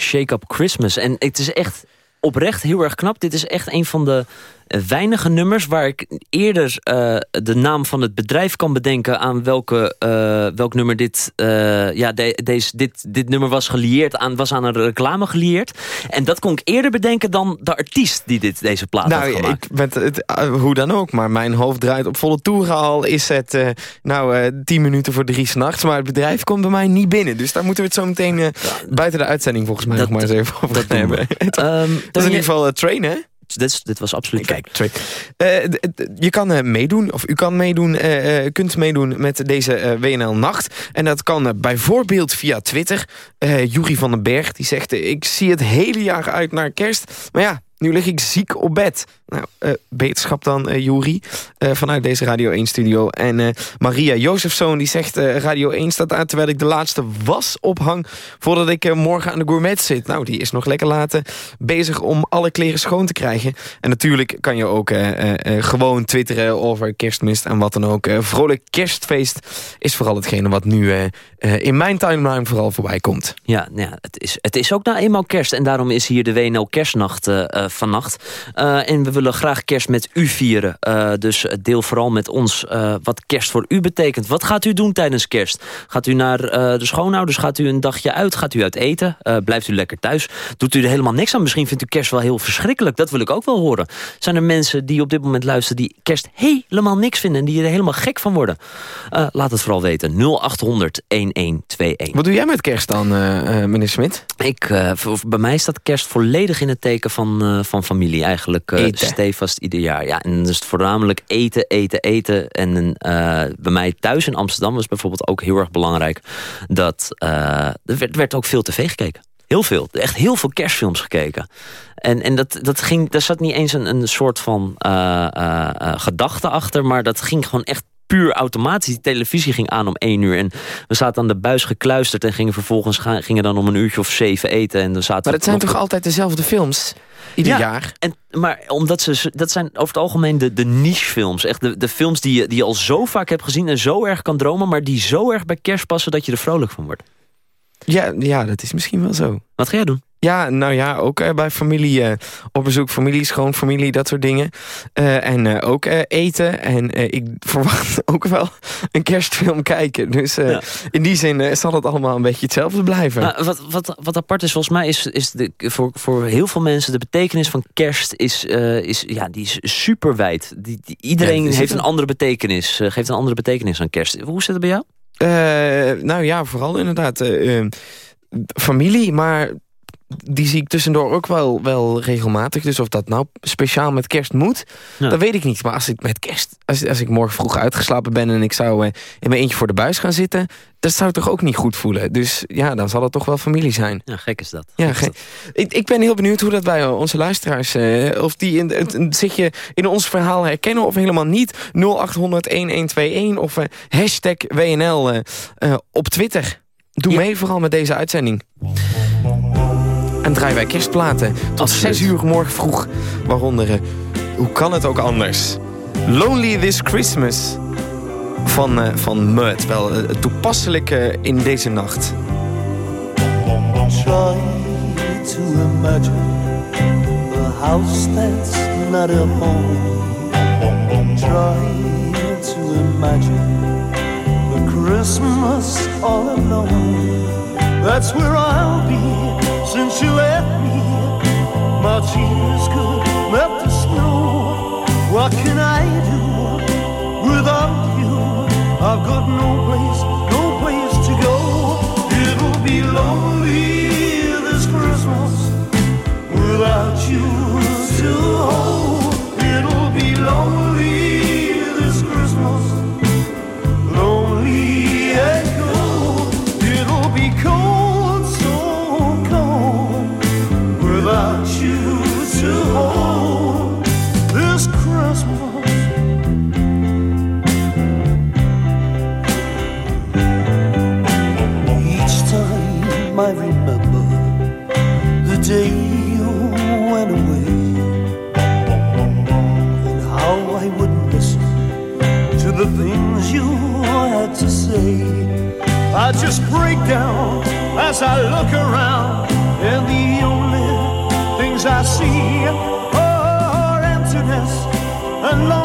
[SPEAKER 10] Shake Up Christmas.
[SPEAKER 3] En het is echt oprecht heel erg knap. Dit is echt een van de weinige nummers waar ik eerder eh, de naam van het bedrijf kan bedenken aan welke, eh, welk nummer dit, eh, ja, de- deze, dit, dit nummer was gelieerd aan, was aan een reclame gelieerd. En dat kon ik eerder bedenken dan de artiest die dit, deze plaat had
[SPEAKER 4] Nou,
[SPEAKER 3] gemaakt.
[SPEAKER 4] ik ben het, hoe dan ook, maar mijn hoofd draait op volle toeren al. Is het nou tien minuten voor drie s'nachts, maar het bedrijf komt bij mij niet binnen. Dus daar moeten we het zo meteen buiten de uitzending volgens mij nog maar eens even over hebben. [LAUGHS]
[SPEAKER 3] Ehm,
[SPEAKER 4] dat is in ieder geval trainen, hè?
[SPEAKER 3] Dit, dit was absoluut
[SPEAKER 4] Kijk, twee. Eh, je kan eh, meedoen, of u kan meedoen, eh, kunt meedoen met deze eh, WNL Nacht. En dat kan bijvoorbeeld via Twitter. Jurie van den Berg, die zegt... ik zie het hele jaar uit naar kerst. Maar ja, nu lig ik ziek op bed. Nou, eh, beterschap dan, eh Jurie, eh, vanuit deze Radio 1-studio. En Maria Jozefzoon, die zegt... Radio 1 staat aan terwijl ik de laatste was ophang... voordat ik morgen aan de gourmet zit. Nou, die is nog lekker laten bezig om alle kleren schoon te krijgen. En natuurlijk kan je ook gewoon twitteren over kerstmis en wat dan ook. Vrolijk kerstfeest is vooral hetgene wat nu in mijn timeline vooral voorbij komt.
[SPEAKER 3] Ja, nou ja het, is, het is ook nou eenmaal kerst. En daarom is hier de WNL Kerstnacht vannacht. Eh, en we willen graag kerst met u vieren. Eh, dus deel vooral met ons eh, wat kerst voor u betekent. Wat gaat u doen tijdens kerst? Gaat u naar eh, de schoonouders? Gaat u een dagje uit? Gaat u uit eten? Eh, blijft u lekker thuis? Doet u er helemaal niks aan? Misschien vindt u kerst wel heel verschrikkelijk. Dat wil ik ook wel horen. Zijn er mensen die op dit moment luisteren... die kerst helemaal niks vinden en die er helemaal gek van worden? Eh, laat het vooral weten. 0800 1121.
[SPEAKER 4] Wat doe jij met kerst dan, eh, eh, meneer Smit?
[SPEAKER 3] Ik, eh, voor- bij mij staat kerst volledig in het teken van, eh, van familie. Eigenlijk
[SPEAKER 4] Eten.
[SPEAKER 3] stevast ieder jaar. Ja, en dus voornamelijk eten, eten, eten. En eh, bij mij thuis in Amsterdam was bijvoorbeeld ook heel erg belangrijk... dat er werd, werd ook veel tv gekeken. Heel veel. Echt heel veel kerstfilms gekeken. En, en dat, dat ging, daar zat niet eens een, een soort van gedachte achter... maar dat ging gewoon echt puur automatisch. Die televisie ging aan om één uur. En we zaten aan de buis gekluisterd... en gingen vervolgens gaan, gingen dan om een uurtje of zeven eten. En dan zaten
[SPEAKER 4] Maar het zijn toch altijd dezelfde films? Ieder
[SPEAKER 3] Ja,
[SPEAKER 4] jaar?
[SPEAKER 3] En, maar omdat ze, dat zijn over het algemeen de, de niche-films. Echt de, de films die je, die je al zo vaak hebt gezien en zo erg kan dromen... maar die zo erg bij kerst passen dat je er vrolijk van wordt.
[SPEAKER 4] Ja, ja, dat is misschien wel zo.
[SPEAKER 3] Wat ga jij doen?
[SPEAKER 4] Ja, nou ja, ook eh, bij familie eh, op bezoek, familie, schoonfamilie, dat soort dingen. Eh, en ook eten. En ik [LAUGHS] verwacht ook wel een kerstfilm kijken. Dus in die zin zal het allemaal een beetje hetzelfde blijven.
[SPEAKER 3] Wat, wat, wat apart is volgens mij is, is de, voor, voor heel veel mensen de betekenis van kerst is, is, ja, die is super wijd. Die, die- iedereen
[SPEAKER 4] Ja,
[SPEAKER 3] heeft een andere betekenis, geeft een andere betekenis aan kerst. Hoe zit het bij jou?
[SPEAKER 4] Nou ja, vooral inderdaad familie, maar die zie ik tussendoor ook wel, wel regelmatig. Dus of dat nou speciaal met kerst moet,
[SPEAKER 3] Ja.
[SPEAKER 4] dat weet ik niet. Maar als ik met kerst, als, als ik morgen vroeg uitgeslapen ben en ik zou eh, in mijn eentje voor de buis gaan zitten, dat zou toch ook niet goed voelen. Dus ja, dan zal het toch wel familie zijn.
[SPEAKER 3] Ja, gek is dat.
[SPEAKER 4] Ja, ik, ik ben heel benieuwd hoe dat bij onze luisteraars... eh, of die in, zich je in ons verhaal herkennen of helemaal niet. 0800-1121 of eh, hashtag WNL eh, eh, op Twitter. Doe mee vooral met deze uitzending. En draaien wij kerstplaten tot 6 uur morgen vroeg. Waaronder, eh, hoe kan het ook anders? Lonely This Christmas van, eh, van Mud. Wel eh, toepasselijk eh, in deze nacht.
[SPEAKER 26] Try to imagine a house that's not a home. Try to imagine the Christmas all alone. That's where I'll be since you left me. My tears could melt the snow. What can I do without you? I've got no place, say. I just break down as I look around, and the only things I see are emptiness last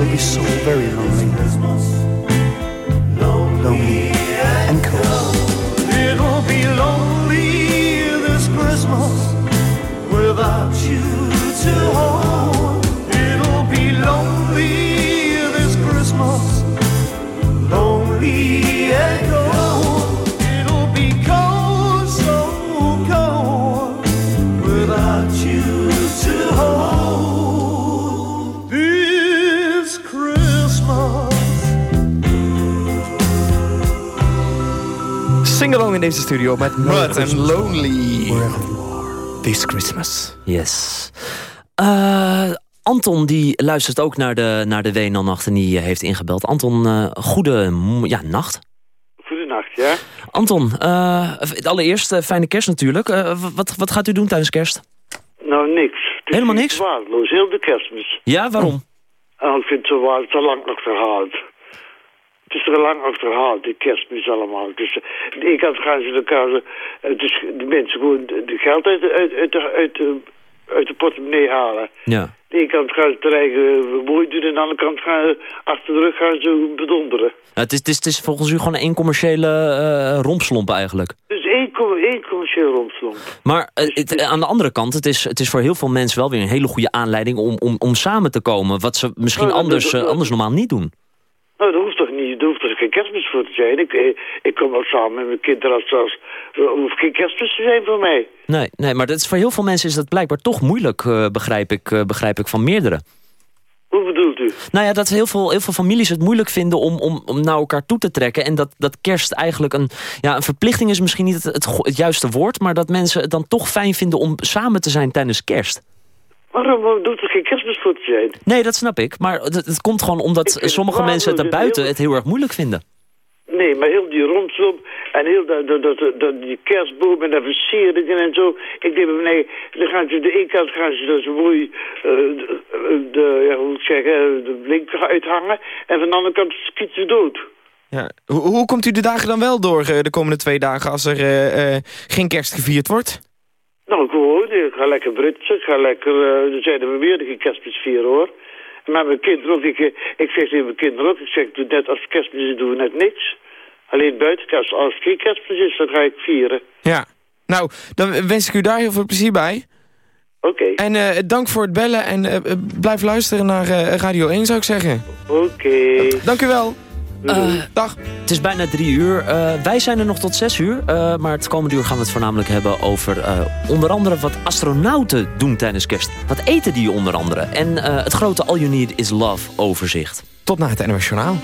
[SPEAKER 26] It'll be so very lonely. Lonely and cold.
[SPEAKER 10] It'll be lonely this Christmas without you to hold.
[SPEAKER 4] In deze studio met Mud and Lonely. This Christmas.
[SPEAKER 3] Yes. Eh, Anton die luistert ook naar de, naar de WNL-nacht en die eh, heeft ingebeld. Anton, eh goede ja, nacht.
[SPEAKER 27] Goedenacht, ja.
[SPEAKER 3] Anton, eh, allereerst fijne kerst natuurlijk. Eh, wat, wat gaat u doen tijdens kerst?
[SPEAKER 27] Nou, niks. Het
[SPEAKER 3] Helemaal niks?
[SPEAKER 27] Waardeloos, heel de kerstmis.
[SPEAKER 3] Ja, waarom?
[SPEAKER 27] En ik vind het zo waar, te lang achterhaald. Het is te lang achterhaald, die kerstmis allemaal. Dus aan de ene kant gaan ze elkaar, dus de mensen gewoon de geld uit, de- uit, uit, uit, de, uit de portemonnee halen.
[SPEAKER 3] Ja.
[SPEAKER 27] Aan de ene kant gaan ze het eigen mooi doen, en aan de andere kant gaan ze achter de rug gaan ze bedonderen.
[SPEAKER 3] Het, is, het, is, het is volgens u gewoon één commerciële eh rompslomp eigenlijk.
[SPEAKER 27] Dus één, com- één commercieel romslomp.
[SPEAKER 3] Maar eh, het- eh, aan de andere kant, het is, het is voor heel veel mensen wel weer een hele goede aanleiding om, om, om samen te komen. Wat ze misschien
[SPEAKER 27] dat-
[SPEAKER 3] anders,
[SPEAKER 27] dat-
[SPEAKER 3] anders normaal niet doen.
[SPEAKER 27] Nou, dat hoeft toch niet, daar hoeft toch geen kerstmis voor te zijn. Ik, ik, ik kom wel samen met mijn kinderen als, als er hoeft geen kerstmis te zijn voor mij.
[SPEAKER 3] Nee, nee maar dat is, voor heel veel mensen is dat blijkbaar toch moeilijk, eh, begrijp, ik, eh, begrijp ik van meerdere.
[SPEAKER 27] Hoe bedoelt u?
[SPEAKER 3] Nou ja, dat heel veel, heel veel families het moeilijk vinden om, om, om naar elkaar toe te trekken. En dat, dat kerst eigenlijk een, ja, een verplichting is misschien niet het, het, het juiste woord. Maar dat mensen het dan toch fijn vinden om samen te zijn tijdens kerst.
[SPEAKER 27] Waarom hoeft er geen kerstmis voor te zijn?
[SPEAKER 3] Nee, dat snap ik. Maar het, het komt gewoon omdat sommige mensen daarbuiten
[SPEAKER 27] heel-
[SPEAKER 3] het heel erg moeilijk vinden.
[SPEAKER 27] Nee, maar heel die rondslomp en heel dat, dat, dat, dat- die kerstboom en dat versieringen en zo. Ik denk, nee, dan gaan ze de ene kant gaan ze zo mooi, eh, de, de- ja, hoe ik zeggen, de blink uithangen. En van de andere kant schiet ze dood.
[SPEAKER 4] Ja. Hoe, hoe komt u de dagen dan wel door eh, de komende twee dagen als er eh, eh, geen kerst gevierd wordt?
[SPEAKER 27] Nou, gewoon, ik ga lekker britsen, ik ga lekker, eh er zijn er geen kerstmis vieren hoor. Met mijn kinderen ook, ik, eh, ik zeg tegen mijn kinderen ook, ik zeg, doe net als kerstmis is, doen we net niks. Alleen buiten kerst, als het geen kerstmis is, dan ga ik vieren.
[SPEAKER 4] Ja. Nou, dan wens ik u daar heel veel plezier bij.
[SPEAKER 27] Oké.
[SPEAKER 4] En eh, dank voor het bellen en blijf luisteren naar Radio 1 zou ik zeggen.
[SPEAKER 27] Oké.
[SPEAKER 4] Dank u wel.
[SPEAKER 3] Eh,
[SPEAKER 4] Dag.
[SPEAKER 3] Het is bijna drie uur. Eh, wij zijn er nog tot zes uur. eh, maar het komende uur gaan we het voornamelijk hebben over eh, onder andere wat astronauten doen tijdens kerst. Wat eten die onder andere? En eh, het grote All You Need Is Love overzicht.
[SPEAKER 4] Tot na het NOS Journaal.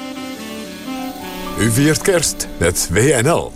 [SPEAKER 2] U viert kerst met WNL.